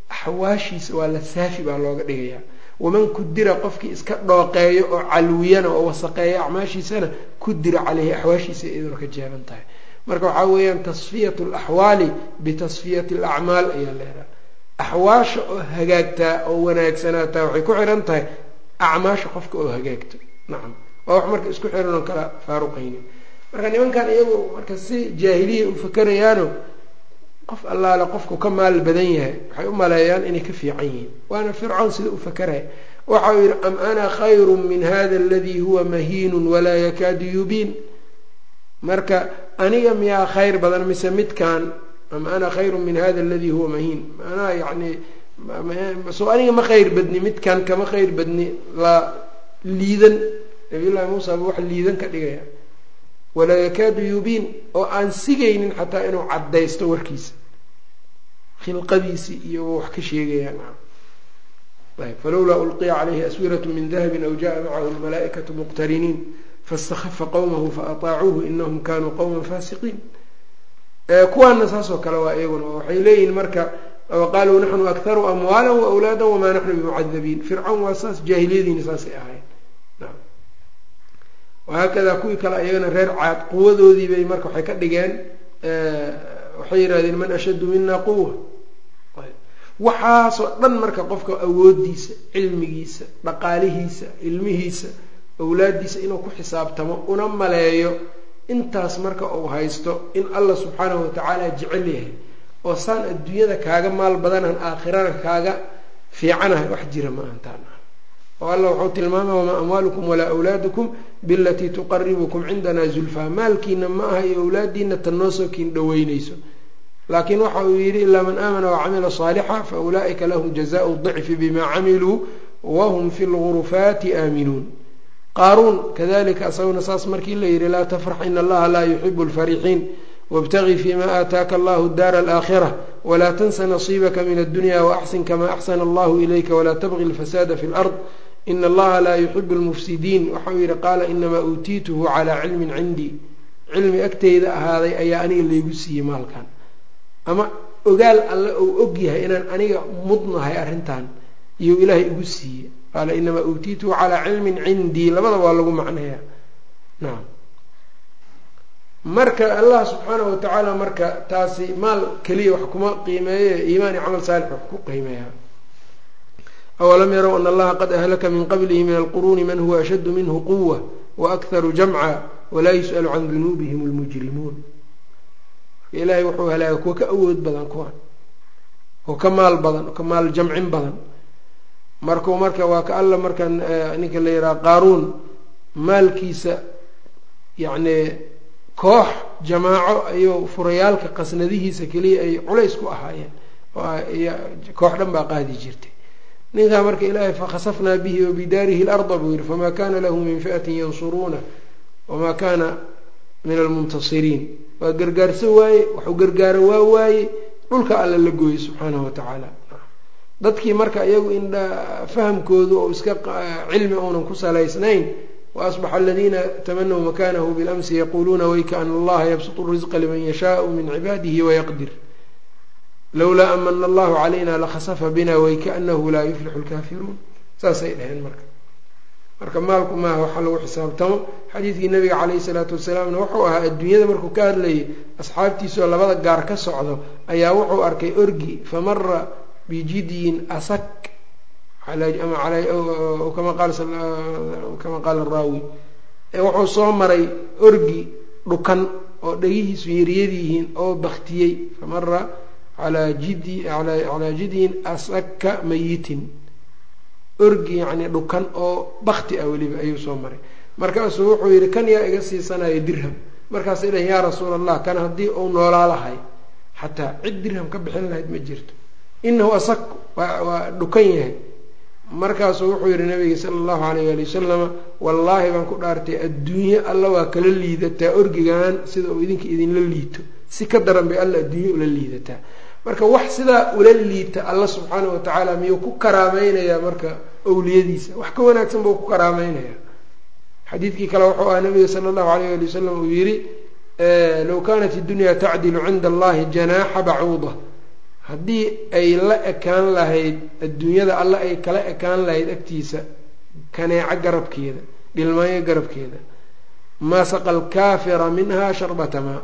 axwaashiisa waa la saafi baa looga dhigayaa. Waman kudira qofkii iska dhooqeeyo oo calwiyana oo wasaqeeya acmaashiisana kudira caleyhi axwaashiisa iyaduna ka jeeban tahay. Marka waxaa weeyaan tasfiyat alaxwaali bitasfiyati alacmaal ayaa leedaha axwaasha oo hagaagtaa oo wanaagsanaataa waxay ku xihan tahay acmaasha qofka oo hagaagto nacam. Waa wax marka isku xiran oo kala faaruqayni marka nimankan iyagu marka si jaahiliya u fakarayaano qof allaale qofku ka maal badan yahay waxay u maleeyaan inay ka fiican yihiin. Waana fircawn sida u fakaraya waxa yidhi am ana khayru min hada aladii huwa mahiinun walaa yakaadu yubiin. Marka aniga miyaa khayr badan mise midkan am ana khayru min hada aladii huwa mahiin? Manaa yani so aniga ma khayr badni midkan kama khayr badni la liidan. Nabiy llahi muusa ba wax liidan ka dhigaya walaa yakaadu yubiin oo aan sigaynin xataa inuu caddaysto warkiisa khilqadiisi iyo wax ka sheegayaan ayb falowlaa ulqiya calayhi aswirat min dahabin aw jaءa macahu lmalaa'ikatu muqtariniin faاstakhafa qowmahu faataacuuhu inahum kanuu qowma faasiqiin. Kuwaana saasoo kale waa iyaguna waxay leeyihiin marka waqaaluu naxnu akharu amwaala waawlaada wamaa naxnu bimucadabiin. Fircawn waa saas jaahiliyadiina saasay ahayn wahaakadaa kuwii kale ayagana reer caad quwadoodii bay marka waxay ka dhigeen waxay yidhahdeen man ashaddu mina quwa waxaasoo dhan marka qofka awoodiisa cilmigiisa dhaqaalihiisa ilmihiisa awlaadiisa inuu ku xisaabtamo una maleeyo intaas marka uu haysto in allah subxaanahu watacaala jecel yahay oo saan adduunyada kaaga maal badanan aakhirana kaaga fiicanahay wax jira ma antaan oo allah wuxuu tilmaamay wamaa amwaalukum walaa awlaadukum bilatii tuqaribukum cindanaa zulfaa maalkiina ma aha iyo awlaadiina tan noo soo kiin dhaweynayso laakiin waxa uu yidhi ilaa man aamana wacamila saalixa fa ulaa'ika lahum jazaau dicfi bima camiluu wahum fi lgurufaati aaminuun. Qaaruun kadalika asaguna saas markii la yidhi laa tafrax ina allaha laa yuxibu lfarixiin wاbtagi fima aataaka allahu daara alaakhira walaa tansa nasiibaka min addunya waaxsin kama axsana allahu ilayka walaa tabqi lfasaada fi lard ina allaha laa yuxibu lmufsidiin waxauu yidhi qaala inamaa uutiituhu calaa cilmin cindii cilmi agteyda ahaaday ayaa aniga laygu siiyey maalkan ama ogaal alle ou og yahay inaan aniga mudnahay arrintan iyo ilaahay igu siiyey qaala inamaa uutiituhu calaa cilmin cindii labada waa lagu macnayaa nacam marka allah subxaanahu watacaala marka taasi maal keliya wax kuma qiimeeye iimaan iyo camal saalix wax ku qiimeeyaa awalam yarow ana allaha qad ahlaka min qablihi min alquruuni man huwa ashaddu minhu quwa waakharu jamca walaa yus'alu can dunuubihim lmujrimuun ilaahay wuxuu halaaga kuwa ka awood badan kuwan oo ka maal badan oo ka maal jamcin badan markuu marka waa ka alla marka ninka la yidhaha qaaruun maalkiisa yacni koox jamaaco ayuu furayaalka qasnadihiisa keliya ay culays ku ahaayeen koox dhan baa qaadi jirtay ninkaa marka ilaahay fakhasafnaa bihi wa bidaarihi larda buu yihi famaa kana lahu min fi'atin yansuruuna wamaa kana min almuntasiriin waa gargaarso waaye waxuu gargaaro waa waaye dhulka alla la gooyey subxaanahu watacaala dadkii marka iyagu in fahamkoodu oo iska cilmi uunan ku salaysnayn waasbaxa aladiina tamanaw makanahu bilamsi yaquuluuna waykaana allaha yabsutu risqa liman yashaau min cibaadihi wayaqdir lowlaa amana allahu calayna lakhasafa bina waykaanahu laa yuflixu lkaafiruun saasay dhaheen marka marka maalku maaha waxa lagu xisaabtamo xadiidkii nabiga caleyhi salaatu wasalaamna wuxuu ahaa adduunyada markuu ka hadlayay asxaabtiisoo labada gaar ka socdo ayaa wuxuu arkay orgi famara bijidyin asak kama qaala raawi wuxuu soo maray orgi dhukan oo dhegihiisu yaryadiyihiin oo baktiyey famara calaa jidyin asaka mayitin orgi yacni dhukan oo bakti ah weliba ayuu soo maray markaasuu wuxuu yidhi kan yaa iga siisanaya dirham markaasay dhahen yaa rasuula allah kan haddii uu noolaa lahay xataa cid dirham ka bixin lahayd ma jirto inahu asak waa dhukan yahay markaasuu wuxuu yihi nabiga sala allahu alayh ali wasalama wallaahi baan ku dhaartay adduunye alla waa kala liidataa orgigan sida uu idinka idinla liito si ka daran bay alla adduunye ula liidataa marka wax sidaa ula liita alla subxaanah watacaala miyuu ku karaameynayaa marka owliyadiisa wax ka wanaagsan buu ku karaameynaya. Xadiidkii kale wuxuu ah nabiga sala allahu alayh ali wasalam uu yihi low kanat iddunya tacdilu cinda allahi janaaxa bacuuda haddii ay la ekaan lahayd adduunyada alle ay kala ekaan lahayd agtiisa kaneeco garabkeeda dhilmaayo garabkeeda maa saqa alkaafira minha sharbata maa?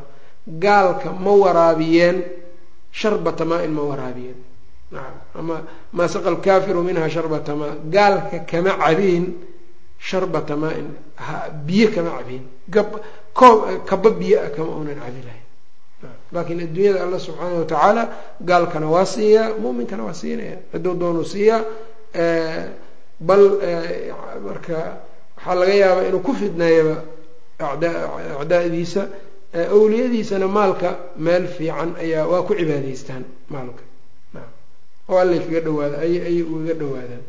Gaalka ma waraabiyeen sharbata maa-in ma waraabiyeen nacam ama maa saqa alkaafiru minha sharbata maa gaalka kama cabeen sharbata maa-in biyo kama cabeen gab koob kaba biyo ah kama unan cabi lahayn laakiin adduunyada alla subxaana watacaala gaalkana waa siiyaa muminkana waa siinaya cidduu doonuu siiyaa bal marka waxaa laga yaabaa inuu ku fidneeyaba acdaadiisa awliyadiisana maalka meel fiican ayaa waa ku cibaadaystaan maalka. Oo allay kaga dhawaada ayay ugaga dhawaadaan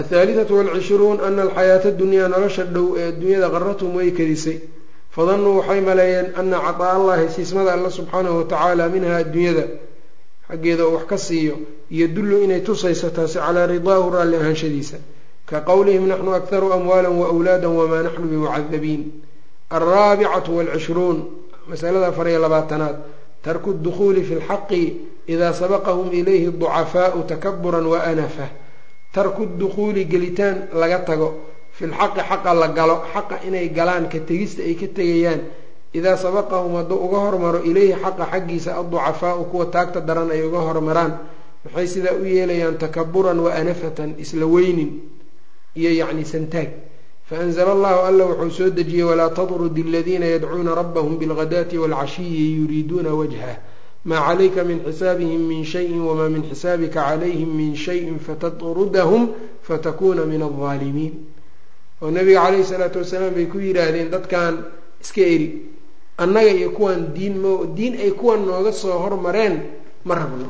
athaalithatu walcishruun ana alxayaata dunyaa nolosha dhow ee adduunyada qaratum way kadisay fadannuu waxay maleeyeen ana cataa allahi siismada alla subxaanahu watacaala minha adduunyada xaggeeda uu wax ka siiyo yodullu inay tusayso taasi calaa ridaahu raalli ahaanshadiisa ka qowlihim naxnu akharu amwaala waawlaada wamaa naxnu bimucadabiin alraabicatu walcishruun masalada afar iyo labaatanaad tarku dukhuuli fi lxaqi idaa sabaqahum ilayhi ducafaau takaburan wa anafa tarku dukhuuli gelitaan laga tago fi lxaqi xaqa la galo xaqa inay galaan ka tegista ay ka tegayaan idaa sabaqahum hadduu uga hormaro ilayhi xaqa xaggiisa adducafaau kuwa taagta daran ay uga hormaraan maxay sidaa u yeelayaan takaburan wa anafatan isla weynin iyo yacni santaag faanzla allahu alla wuxuu soo dejiyey walaa tadrud aladiina yadcuuna rabbahum bilghadaati waalcashiyi yuriiduuna wajhah maa calayka min xisaabihim min shayin wamaa min xisaabika calayhim min shayin fatadrudahum fatakuna min aldaalimiin oo nabiga caleyhi salaatu wasalaam bay ku yidhaahdeen dadkan iska eri annaga iyo kuwan diin mo diin ay kuwan nooga soo hormareen ma rabno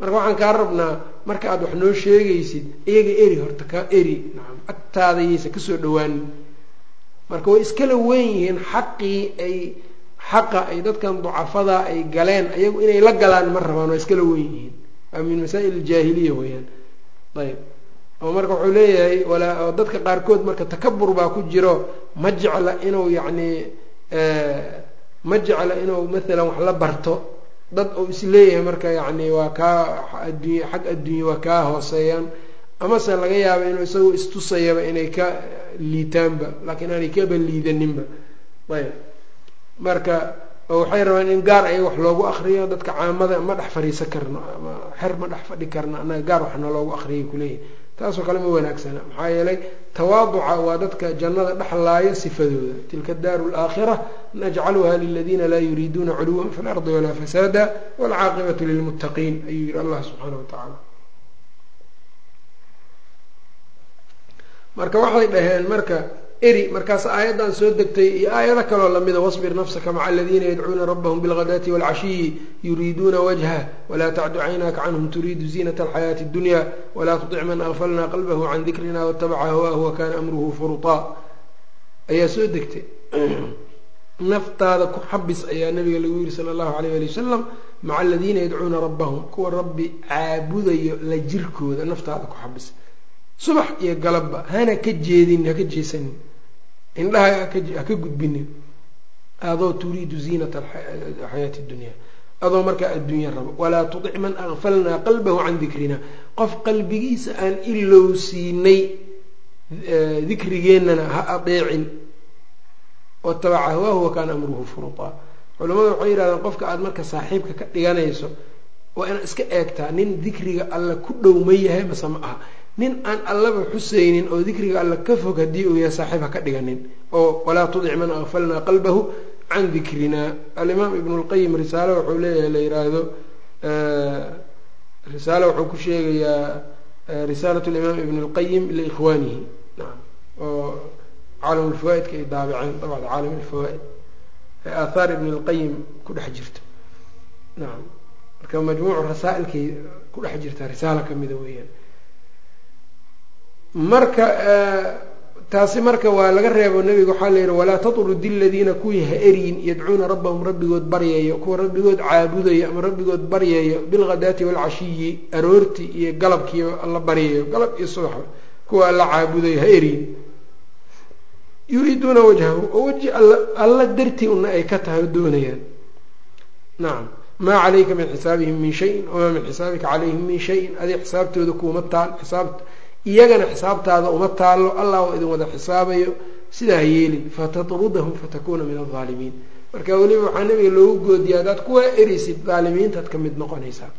marka waxaan kaa rabnaa marka aad wax noo sheegaysid iyaga eri horta ka eri. Nacam agtaadayaysa ka soo dhawaanin marka way iskala weyn yihiin xaqii ay xaqa ay dadkan ducafadaa ay galeen ayagu inay la galaan ma rabaan waa iskala weyn yihiin. Waa min masaa'il aljaahiliya weeyaan. Ayb oo marka wuxuu leeyahay walaa dadka qaarkood marka takabur baa ku jiro ma jecla inuu yacni ma jecla inuu maalan wax la barto dad uu is leeyahay marka yacni waa kaa adduuny xag adduunye waa kaa hooseeyaan. Amase laga yaaba inuu isagu istusayaba inay ka liitaanba laakiin aanay kaba liidaninba. Ayb. Marka waxay rabaan in gaar ay wax loogu akriyo dadka caamada ma dhex fadhiisan karno ama xer ma dhex fadhi karno annaga gaar waxna loogu akriyay kuleeyahy taasoo kale ma wanaagsana. Maxaa yeelay tawaaduca waa dadka jannada dhexlaayo sifadooda. Tilka daaru laakhira najcaluha liladiina laa yuriiduuna culuwan fi lardi walaa fasaada waalcaaqibatu lilmuttaqiin. Ayuu yihi allah subxaana watacaala marka waxay dhaheen marka eri markaas aayaddan soo degtay iyo aayado kaloo lamida wasbir nafsaka maca aladiina yadcuuna rabbahum bilghadaati waalcashiyi yuriiduuna wajhah walaa tacdu caynaaka canhum turiidu ziinata alxayaati اddunya walaa tutic man agfalna qalbahu can dikrina watabaca hawaahu wakana amruhu furutaa ayaa soo degtay. Naftaada ku xabis ayaa nabiga lagu yiri sala allahu alayh ali wasalam maca aladiina yadcuuna rabbahum kuwa rabbi caabudayo la jirkooda naftaada ku xabis subax iyo galabba hana ka jeedin haka jeesanin. Indhaha haka gudbinin. Adoo turiidu ziinata xayaati dunya adoo markaa adduunya rabo. Walaa tudic man akfalnaa qalbahu can dikrina. Qof qalbigiisa aan ilowsiinay dikrigeennana ha adeecin. Watabaca hawaahu wakaana amruhu furutaa culamada waxay yihahdeen qofka aada marka saaxiibka ka dhiganayso waa inaad iska eegtaa nin dikriga alla ku dhow ma yahay mase ma aha nin aan allaba xusaynin oo dikriga alla ka fog haddii uu yahay saaxiib ka dhiganin oo walaa tudic man akfalnaa qalbahu can dikrina alimaam ibnu lqayim risaale wuxuu leeyahay la yiraahdo risaale wuxuu ku sheegayaa risaalat limaam ibn lqayim liikhwaanihi naam. Oo caalam ulfawaa-idka ay daabiceen dabcda caalam ulfawaa-id ee aathaar ibn lqayim ku dhex jirto nacam marka majmuucu rasaa-ilkay ku dhex jirtaa risaala kamida weeyaan marka taasi marka waa laga reebo nebiga waxaa la yidhi walaa tatrudi aladiina kuwii ha eryin yadcuuna rabbahum rabbigood baryayo kuwa rabbigood caabudayo ama rabbigood baryayo bilghadaati waalcashiyi aroortii iyo galabkiiba alla baryayo galab iyo subaxba kuwa alla caabudayo ha eryin yuriiduuna wajhahu oo weji alla dartii una ay ka tahay doonayaan. Nacam maa calayka min xisaabihim min shayin wamaa min xisaabika calayhim min shayin. Adig xisaabtooda kuuma taal xisaab iyagana xisaabtaada uma taallo allah oo idin wada xisaabayo sidaa yeelin fatatrudahum fatakuuna min aldaalimiin marka weliba waxaa nabiga loogu goodiya haddaad kuwaa ereysid daalimiintaad ka mid noqonaysaa.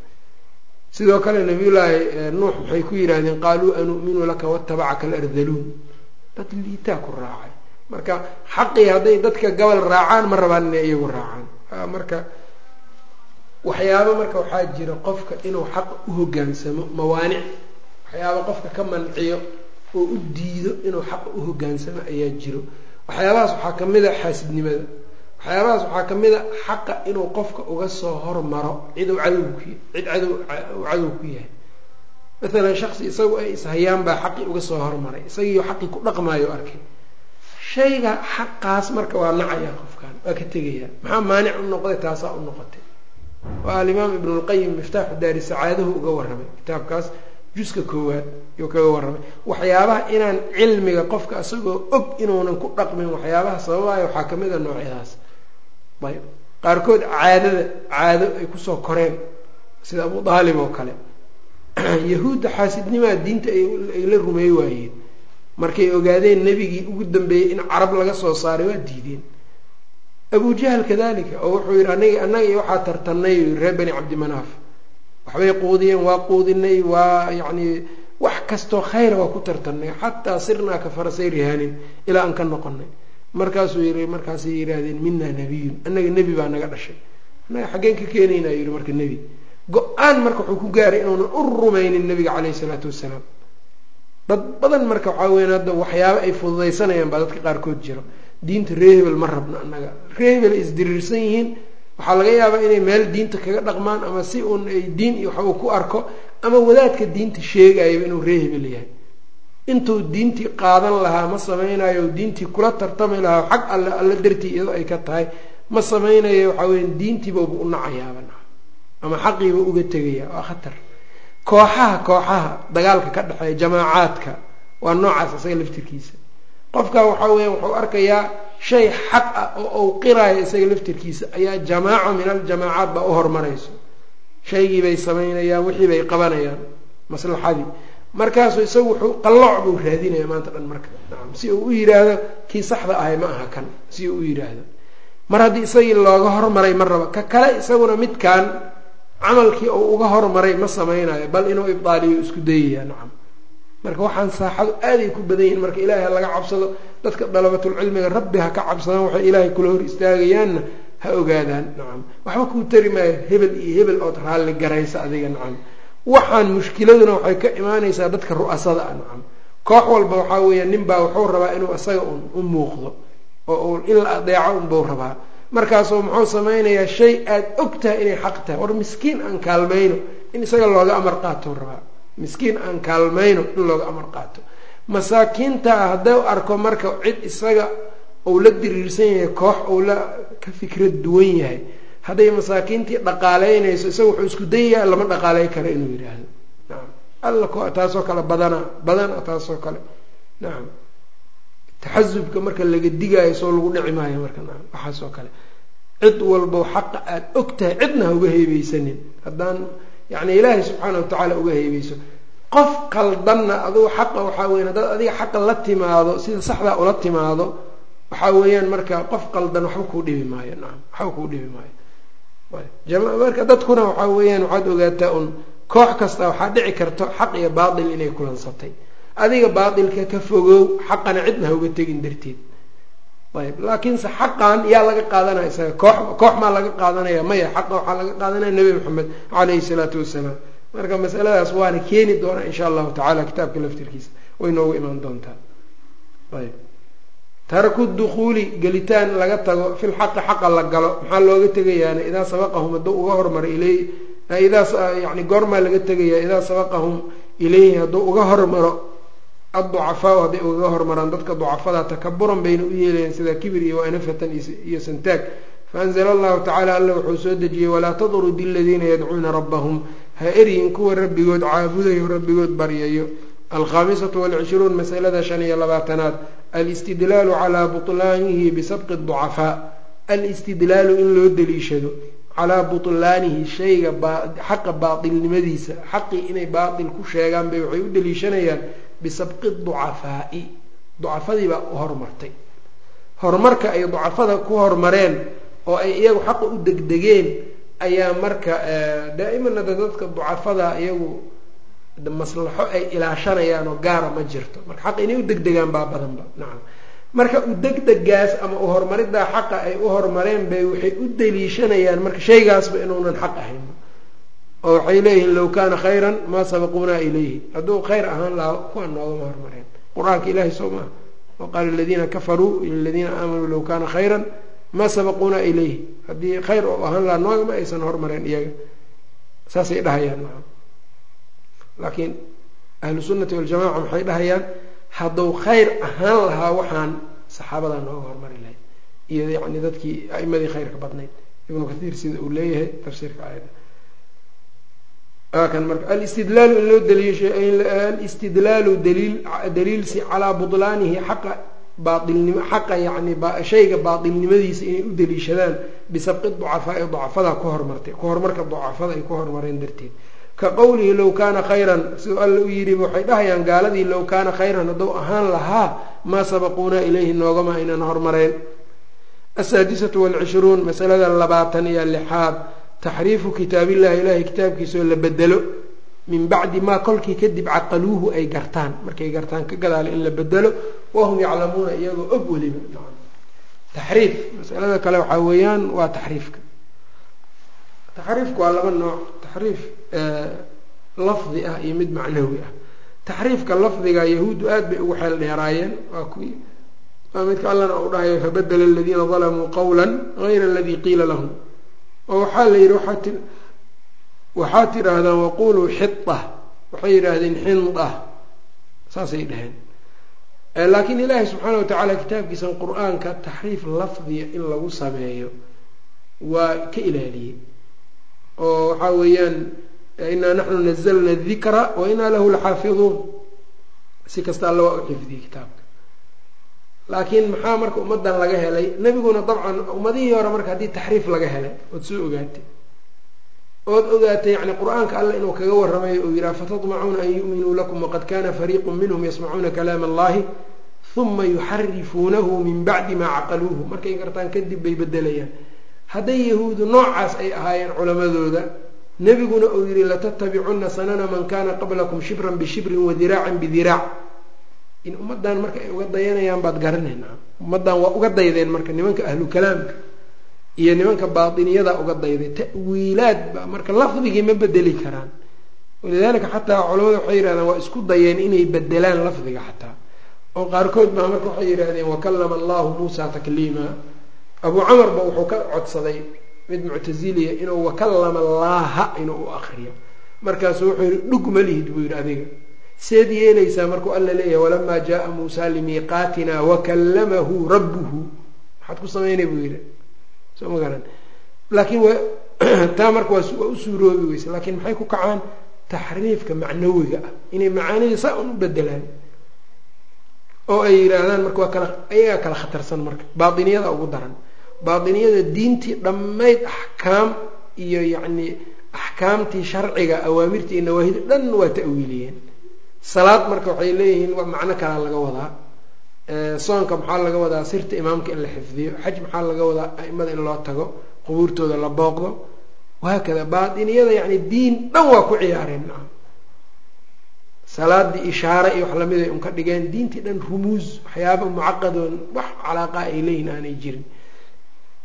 Sidoo kale nabiyullaahi nuux maxay ku yidhaahdeen qaaluu anu'minu laka watabacaka alardaluun dad liitaa ku raacay. Marka xaqii hadday dadka gabal raacaan ma rabaan inay iyagu raacaan. Marka waxyaaba marka waxaa jira qofka inuu xaq u hogaansamo mawaanic waxyaaba qofka ka manciyo oo u diido inuu xaqa u hogaansamo ayaa jiro. Waxyaabahaas waxaa ka mid a xaasidnimada. Waxyaabahaas waxaa ka mid a xaqa inuu qofka uga soo hormaro cid cadowk cid cadow cadow ku yahay. Maalan shaksi isagu ay ishayaan baa xaqii uga soo hormaray. Isagiio xaqii ku dhaqmaayo arkay. Shayga xaqaas marka waa nacaya qofkan waa ka tegaya maxaa maanic u noqday? Taasaa u noqotay. Waa alimaam ibnulqayim miftaaxu daari sacaadahu uga warramay kitaabkaas juska koowaad yuu kaga warramay. Waxyaabaha inaan cilmiga qofka isagoo og inuunan ku dhaqmin waxyaabaha sababaayo waxaa ka mid a noocyadaas ayb qaarkood caadada caado ay ku soo koreen sida abu daalib oo kale. Yahuudda xaasidnimaa diinta ay la rumeey waayeen markay ogaadeen nebigii ugu dambeeyey in carab laga soo saaray waa diideen. Abu jahl kadalika oo wuxuu yidhi aniga annaga iyo waxaa tartanay reer bani cabdimanaaf waxbay quudiyeen waa quudinay waa yacni wax kastoo khayra waa ku tartanay xataa sirnaa ka farasay rihaanin ilaa aan ka noqonay markaasuu yii markaasay yidhaahdeen minaa nabiyun. Annaga nebi baa naga dhashay. Annaga xaggeen ka keenaynaa yidhi marka nebi. Go'aan marka wuxuu ku gaaray inuunan u rumaynin nebiga caleyhi isalaatu wassalaam dad badan marka waxaa weyan hadda waxyaaba ay fududaysanayaan baa dadka qaarkood jiro. Diinta reehebel ma rabno annaga. Reehebel ay isdiriirsan yihiin waxaa laga yaabaa inay meel diinta kaga dhaqmaan ama si uun ay diin iyo waxuu ku arko ama wadaadka diinta sheegayaba inuu reehebel yahay. Intuu diintii qaadan lahaa ma samaynayo diintii kula tartami lahaa xag alle alla dartii iyadoo ay ka tahay ma samaynayo waxaa weya diintiibauba u nacayaaba ama xaqiiba uga tegaya waa khatar. Kooxaha kooxaha dagaalka ka dhexeeya jamaacaadka waa noocaas isaga laftirkiisa. Qofka waxaa weya wuxuu arkayaa shay xaq ah oo uu qiraayo isaga laftirkiisa ayaa jamaaca min aljamaacaat baa u hormarayso. Shaygii bay samaynayaan wixii bay qabanayaan. Maslaxadii markaasu isagu wuxuu qallooc buu raadinaya maanta dhan marka. Nacam si uu u yidhaahdo kii saxda ahay ma aha kan si uu u yidhaahdo mar haddii isagii looga hormaray ma raba. Ka kale isaguna midkan camalkii uu uga hormaray ma samaynayo bal inuu ibdaaliyo isku dayaya nacam marka waxaan saaxadu aaday ku badan yihiin marka ilaahay ha laga cabsado dadka dalabatulcilmiga rabbi ha ka cabsadaan waxay ilaahay kula hor istaagayaanna ha ogaadaan. Nacam waxba kuu tari maayo hebel iyo hebel ood raalli garaysa adiga nacam waxaan mushkiladuna waxay ka imaanaysaa dadka ru'asada ah nacam koox walba waxaa weeya nin baa wuxuu rabaa inuu isaga un u muuqdo oo uu in la adeeco unbuu rabaa. Markaasuu muxuu samaynayaa shay aada og tahay inay xaq tahay war miskiin aan kaalmayno in isaga looga amar qaatou rabaa miskiin aan kaalmayno in looga amar qaato. Masaakiintaa haddau arko marka cid isaga uu la diriirsan yahay koox uu la ka fikrad duwan yahay hadday masaakiintii dhaqaaleynayso isaga wuxuu isku dayayaa lama dhaqaaley karo inuu yidhaahdo. Nacam alla ko taasoo kale badana badana taasoo kale. Nacam taxasubka marka laga digaayo soo lagu dhici maayo marka nacam waxaasoo kale. Cid walbo xaqa aada og tahay cidna ha uga heebeysanin. Haddaan yacni ilaahay subxaana watacaala uga heebeyso qof qaldanna adugu xaqa waxaa weyan haddaad adiga xaqa la timaado sida saxdaa ula timaado waxaa weeyaan marka qof qaldan waxba kuu dhibi maayo. Nacam waxba kuu dhibi maayo. Marka dadkuna waxaa weeyaan waxaad ogaataa un koox kasta waxaa dhici karto xaq iyo baatil inay kulansatay. Adiga baatilka ka fogow xaqana cidna ha uga tegin darteed ayb. Laakiinse xaqan yaa laga qaadanaya isaga. Koox koox maa laga qaadanaya? Maya xaqa waxaa laga qaadanaya nebi maxamed caleyhi salaatu wasalaam marka masaladaas waana keeni doonaa insha allahu tacala kitaabka laftirkiisa. Way noogu imaan doontaa ayb. Taraku dukuuli gelitaan laga tago fil xaqi xaqa la galo. Maxaa looga tegayaana? Idaa sabaqahum hadduu uga hormaro iley idaa yani goormaa laga tegaya idaa sabaqahum ileyhi hadduu uga hormaro adducafaau hadday ugaga hormaraan dadka ducafada takaburan bayna u yeelayaan sida kibir iyo anafatan iyo santaag. Faanzla allahu tacala alla wuxuu soo dejiyey walaa tadrudi aladiina yadcuuna rabbahum. Ha eryin kuwa rabbigood caabudayo rabbigood baryayo. Alkhaamisatu walcishruun masalada shan iyo labaatanaad. Alistidlaalu calaa butlaanihi bisabqi ducafaa. Alistidlaalu in loo deliishado calaa butlaanihi shayga xaqa baatilnimadiisa xaqii inay baatil ku sheegaan bay waxay u deliishanayaan bisabqi ducafaai. Ducafadii baa u hormartay horumarka ay ducafada ku hormareen oo ay iyagu xaqa u degdegeen ayaa marka daa'imana da dadka ducafada iyagu maslaxo ay ilaashanayaan oo gaara ma jirto. Marka xaqa inay u degdegaan baa badanba. Nacam marka u degdegaas ama u horumaridaa xaqa ay u horumareen bay waxay u daliishanayaan marka shaygaasba inuunan xaq ahayn oo waxay leeyihiin low kaana khayran maa sabaquunaa ilayhi. Hadduu khayr ahaan lahaa kuwaa noogama hormareen qur'aanka ilahay soo maaha waqaala aladiina kafaruu liladiina aamanuu low kaana khayran maa sabaquunaa ilayhi. Haddii khayr oo ahaan lahaa noogama aysan hormareen iyaga. Saasay dhahayaan maa laakiin ahlu sunnati waljamaca maxay dhahayaan hadduu khayr ahaan lahaa waxaan saxaabadaa nooga hormari lahayd. Iyo yani dadkii aimadii khayrka badnayd. Ibnu kathiir sida uu leeyahay tafsiirka aayadda kan marka alistidlaalu in loo daliisho alistidlaalu daliil daliilsi calaa butlaanihi xaqa baailnimo xaqa yani shayga baatilnimadiisa inay u daliishadaan bisabqi ducafaai ducafadaa ku hormartay ku horumarka ducafada ay ku hormareen darteed ka qowlihi low kaana khayran siduu alla u yidhi waxay dhahayaan gaaladii low kaana khayran hadduu ahaan lahaa maa sabaquunaa ilayhi noogama aynan hormareen asaadisatu walcishruun masalada labaatan iyo lixaad taxriifu kitaabillahi ilahay kitaabkiisaoo la bedelo min bacdi maa kolkii kadib caqaluuhu ay gartaan. Markay gartaan ka gadaala in la bedelo wahum yaclamuuna iyagoo og weliba. Taxriif masalada kale waxaa weeyaan waa taxriifka. Taxriifku waa laba nooc. Taxriif lafdi ah iyo mid macnawi ah. Taxriifka lafdiga yahuuddu aad bay ugu xeel dheeraayeen. Waa kuwii midka allana uu dhahayo fabadela aladiina dalamuu qawla gayra aladii qiila lahum oo waxaa la yidhi waxaad tidhaahdaan waquluu xida waxay yidhaahdeen xinda. Saasay dhaheen. Laakiin ilaahay subxaana watacaala kitaabkiisan qur'aanka taxriif lafdiya in lagu sameeyo waa ka ilaaliyey. Oo waxaa weeyaan inaa naxnu nazalna dikra wa inaa lahu laxaafiduun. Si kasta alla waa u xifdiyey kitaabka laakiin maxaa marka ummadan laga helay? Nebiguna dabcan ummadihii hore marka haddii taxriif laga helay ood soo ogaatay. Ood ogaatay yani qur'aanka alla inuu kaga waramayo uu yidhaha fatadmacuuna an yu'minuu lakum waqad kana fariiqu minhum yasmacuuna kalaam allahi uma yuxarifuunahu min bacdi maa caqaluuhu. Markay gartaan kadib bay bedelayaan hadday yahuudu noocaas ay ahaayeen culamadooda nebiguna uu yihi latattabicunna sanana man kana qablakum shibran bishibrin wadiraacan bidiraac in ummadan marka ay uga dayanayaan baad garanayna ummadan waa uga daydeen marka nimanka ahlu kalaamka iyo nimanka baatiniyada uga dayday ta'wiilaad ba marka lafdigii ma bedeli karaan. Walidalika xataa culamada waxay yihahdeen waa isku dayeen inay bedelaan lafdiga xataa. Oo qaarkood baa marka waxay yidhahdeen wakallama allahu muusa takliima abu camar ba wuxuu ka codsaday mid muctaziliya inuu wakallama allaaha inuu u akriyo markaasu wuxuu yihi dhug ma lihid buu yidhi adiga seed yeelaysaa markuu alla leeyahay walamaa jaaa muusa limiiqaatina wakallamahu rabbuhu. Maxaad ku sameynay buu yidhi. Soo ma garan. Laakiin taa marka waa u suuroobi weyse. Laakiin maxay ku kacaan? Taxriifka macnawiga ah. Inay macaanidii saa un u bedelaan oo ay yidhaahdaan marka waa kala ayagaa kala khatarsan marka. Baatiniyada ugu daran. Baatiniyada diintii dhammayd axkaam iyo yacni axkaamtii sharciga awaamirtii iyo nawaahida dhan waa ta'wiiliyeen salaad marka waxay leeyihiin macno kalaa laga wadaa. Soonka maxaa laga wadaa? Sirta imaamka in la xifdiyo. Xaj maxaa laga wadaa? Aimada in loo tago. Qubuurtooda la booqdo. Wahaakada baatiniyada yani diin dhan waa ku ciyaareen salaadii ishaare iyo wax la mid ay un ka dhigeen diintii dhan rumuus waxyaaba mucaqadoon wax calaaqa ay leeyihiin aanay jirin.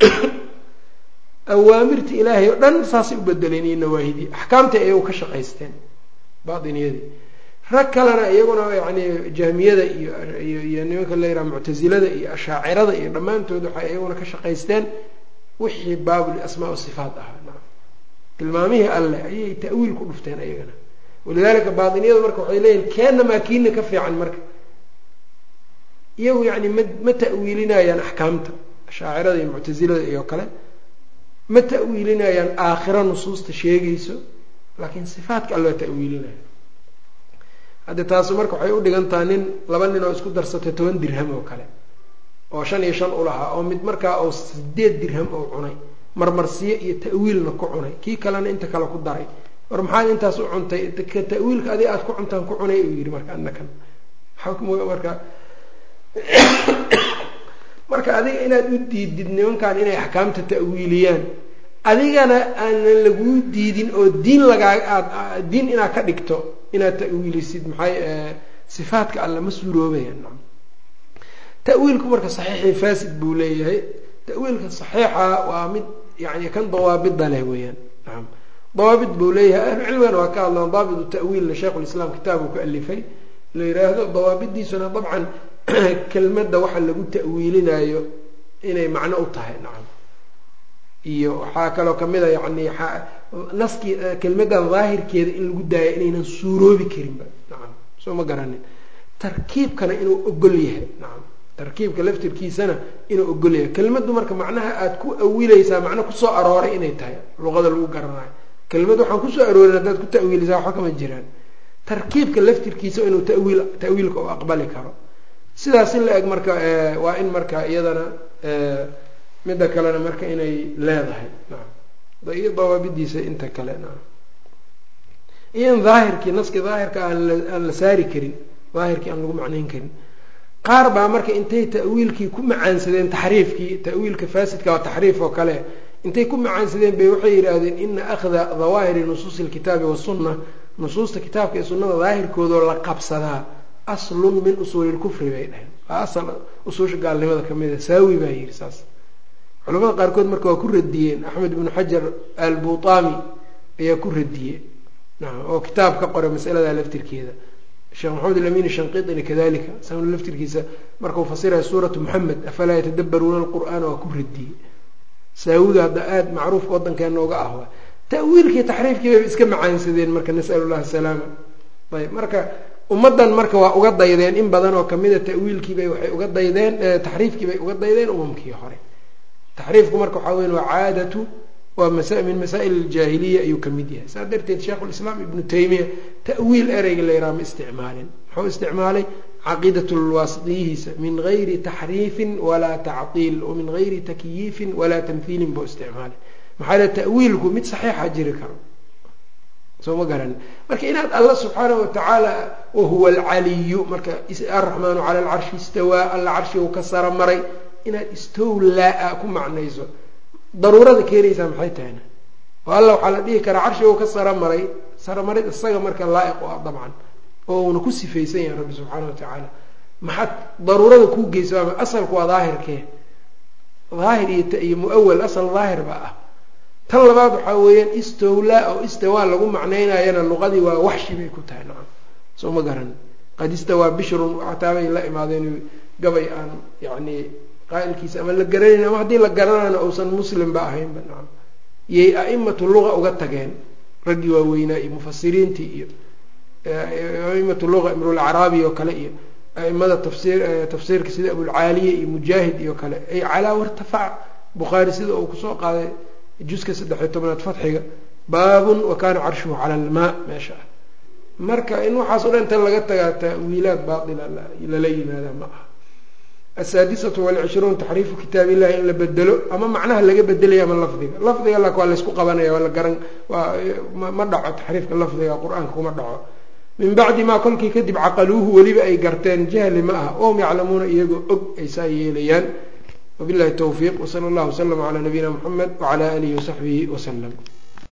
Awaamirta ilaahay oo dhan saasay u bedeleen iyo nawaahidii. Axkaamtii ayay ka shaqaysteen. Baatiniyadii rag kalena iyaguna yani jahmiyada iyo iyo nimanka la yidhaha muctasilada iyo ashaacirada iyo dhammaantood waxay iyaguna ka shaqaysteen wixii baabul asmaa sifaat ahaa. Tilmaamihii alleh ayay ta'wiil ku dhufteen iyagana. Walidalika baatiniyadu marka waxay leeyihiin keenna maa kiina ka fiican marka. Iyagu yani ma ma ta'wiilinayaan axkaamta ashaacirada iyo muctasilada iyo kale. Ma ta'wiilinayaan aakhiro nusuusta sheegayso laakiin sifaatka alloo ta'wiilinaya hadde taasu marka waxay u dhigantaha nin laba nin oo isku darsatay toban dirham oo kale oo shan iyo shan ulahaa oo mid markaa oo sideed dirham oo cunay marmarsiyo iyo ta'wiilna ku cunay kii kalena inta kale ku daray. War maxaad intaas u cuntay? Ka ta'wiilka adi aada ku cuntaan ku cunay uu yihi marka anakan marka. Marka adiga inaad u diidid nimankan inay axkaamta ta'wiiliyaan adigana aanan laguu diidin oo diin lagaa aad diin inaad ka dhigto inaad ta'wiilisid maxay sifaatka alle ma suuroobayaan nam ta'wiilku marka saxiixii fasid buu leeyahay. Ta'wiilka saxiixa waa mid yani kan dawaabida leh weeyaan. Naam. Dawaabid buu leeyahay. Ahlu cilmigana waa ka hadlaan daabitu ta'wiilna sheikhulislaam kitaab uu ka alifay. La yiraahdo dawaabidiisuna dabcan kelmadda waxa lagu ta'wiilinayo inay macno u tahay. Nacam iyo waxaa kaloo ka mid a yani naskii kelmadda daahirkeeda in lagu daaya inaynan suuroobi karinba nacam soo ma garanin tarkiibkana inuu ogol yahay. Nacam tarkiibka laftirkiisana inuu ogol yahay. Kelmaddu marka macnaha aada ku awilaysaa macno ku soo arooray inay tahay luqada lagu garanayo. Kelmad waxaan ku soo aroorin haddaad ku ta'wiilisaa waxba kama jiraan. Tarkiibka laftirkiisa inuu tawiil ta'wiilka u aqbali karo. Sidaas in la eg marka waa in marka iyadana midda kalena marka inay leedahay. Iyo dawaabidiisa inta kale iyo in daahirkii naski daahirka aan la saari karin daahirkii aan lagu macnayn karin. Qaar baa marka intay ta'wiilkii ku macaansadeen taxriifkii ta'wiilka faasidka waa taxriif oo kale intay ku macaansadeen bay waxay yidhaahdeen ina akhda dawaahiri nusuusi lkitaabi wasunna nusuusta kitaabka iyo sunnada daahirkoodoo la qabsadaa aslun min usuuli lkufri bay dhaheen. Waa asal usuusha gaalnimada kamida saawi baa yidhi saas culamada qaarkood marka waa ku radiyeen axmed ibnu xajar albutami ayaa ku radiyey oo kitaab ka qoray masalada laftirkeeda. Sheekh maxamed alamin shanqiطina kadalika isaguna laftirkiisa markau fasiraya suuratu moxamed afalaa yatadabbaruuna alqur'aana waa ku radiyey saawiga hadda aada macruufka waddankeena oga ah wa ta'wiilkii taxriifkii bay iska macaansadeen marka nas'al llahi salaama. Ayb marka ummaddan marka waa uga daydeen in badan oo kamida ta'wiilkiibay waxay uga daydeen taxriifkii bay uga daydeen umamkii hore taxriifku marka waxaa weya waa caadatu waa min masaa'il aljaahiliya ayuu ka mid yahay. Saas darteed sheikhulislaam ibnu taymiya ta'wiil ereyga la yaraha ma isticmaalin. Muxuu isticmaalay caqiidat lwaasitiyihiisa min gayri taxriifin walaa tactiil o min gayri takyiifin walaa tamhiilin buu isticmaalay. Maxaa ta'wiilku mid saxiixa jiri karo. Soo ma garan. Marka inaad alla subxaanahu watacaala wahuwa alcaliyu marka araxmaanu cala alcarshi istawaa alla carshigu ka sara maray inaad istowlaa ku macnayso. Daruurada keenaysaa maxay tahayna oo alla waxaa la dhihi karaa carshigu ka sara maray saramarid isaga marka laa-iq u ah dabcan oo uuna ku sifaysan yahay rabbi subxaana wa tacaala. Maxaad daruurada kuu geysa asalku waa daahirkee? Daahir iyo muawal asal daahir baa ah. Tan labaad waxaa weeyaan istowlaa oo istawaa lagu macnaynayana luqadii waa waxshi bay ku tahay nacam. Soo ma garan. Qad istawaa bishrun xataabay la imaadeen gabay aan yacni qaa'ilkiisa ama la garanayn ama haddii la garanayna uusan muslimba ahaynba nacam. Iyay a'imatu luga uga tageen raggii waaweynaa iyo mufasiriintii iyo aimatu luga imrulcaraabi oo kale iyo aimada tafsir tafsiirka sida abulcaaliya iyo mujaahid iyo kale ay calaa wartafac. Bukhaari sida uu ku soo qaaday juska saddexiyo tobnaad fatxiga. Baabun wa kaana carshuhu cala almaa meesha. Ah marka in waxaas o dhan tan laga tagaa ta'wiilaad baatila lala yimaadaa ma aha asaadisatu walcishruun taxriifu kitaab illahi in la bedelo ama macnaha laga bedelaya ama lafdiga lafdiga lak waa laysku qabanaya waa la garan waa ma dhaco taxriifka lafdiga qur'aanka kuma dhaco min bacdi maa kolkii kadib caqaluuhu weliba ay garteen jahli ma aha ohum yaclamuuna iyagoo og ay saa yeelayaan wabillahi towfiiq wsala allahu waslama calaa nabiyina muxamed wacala aalihi wasaxbihi wasalam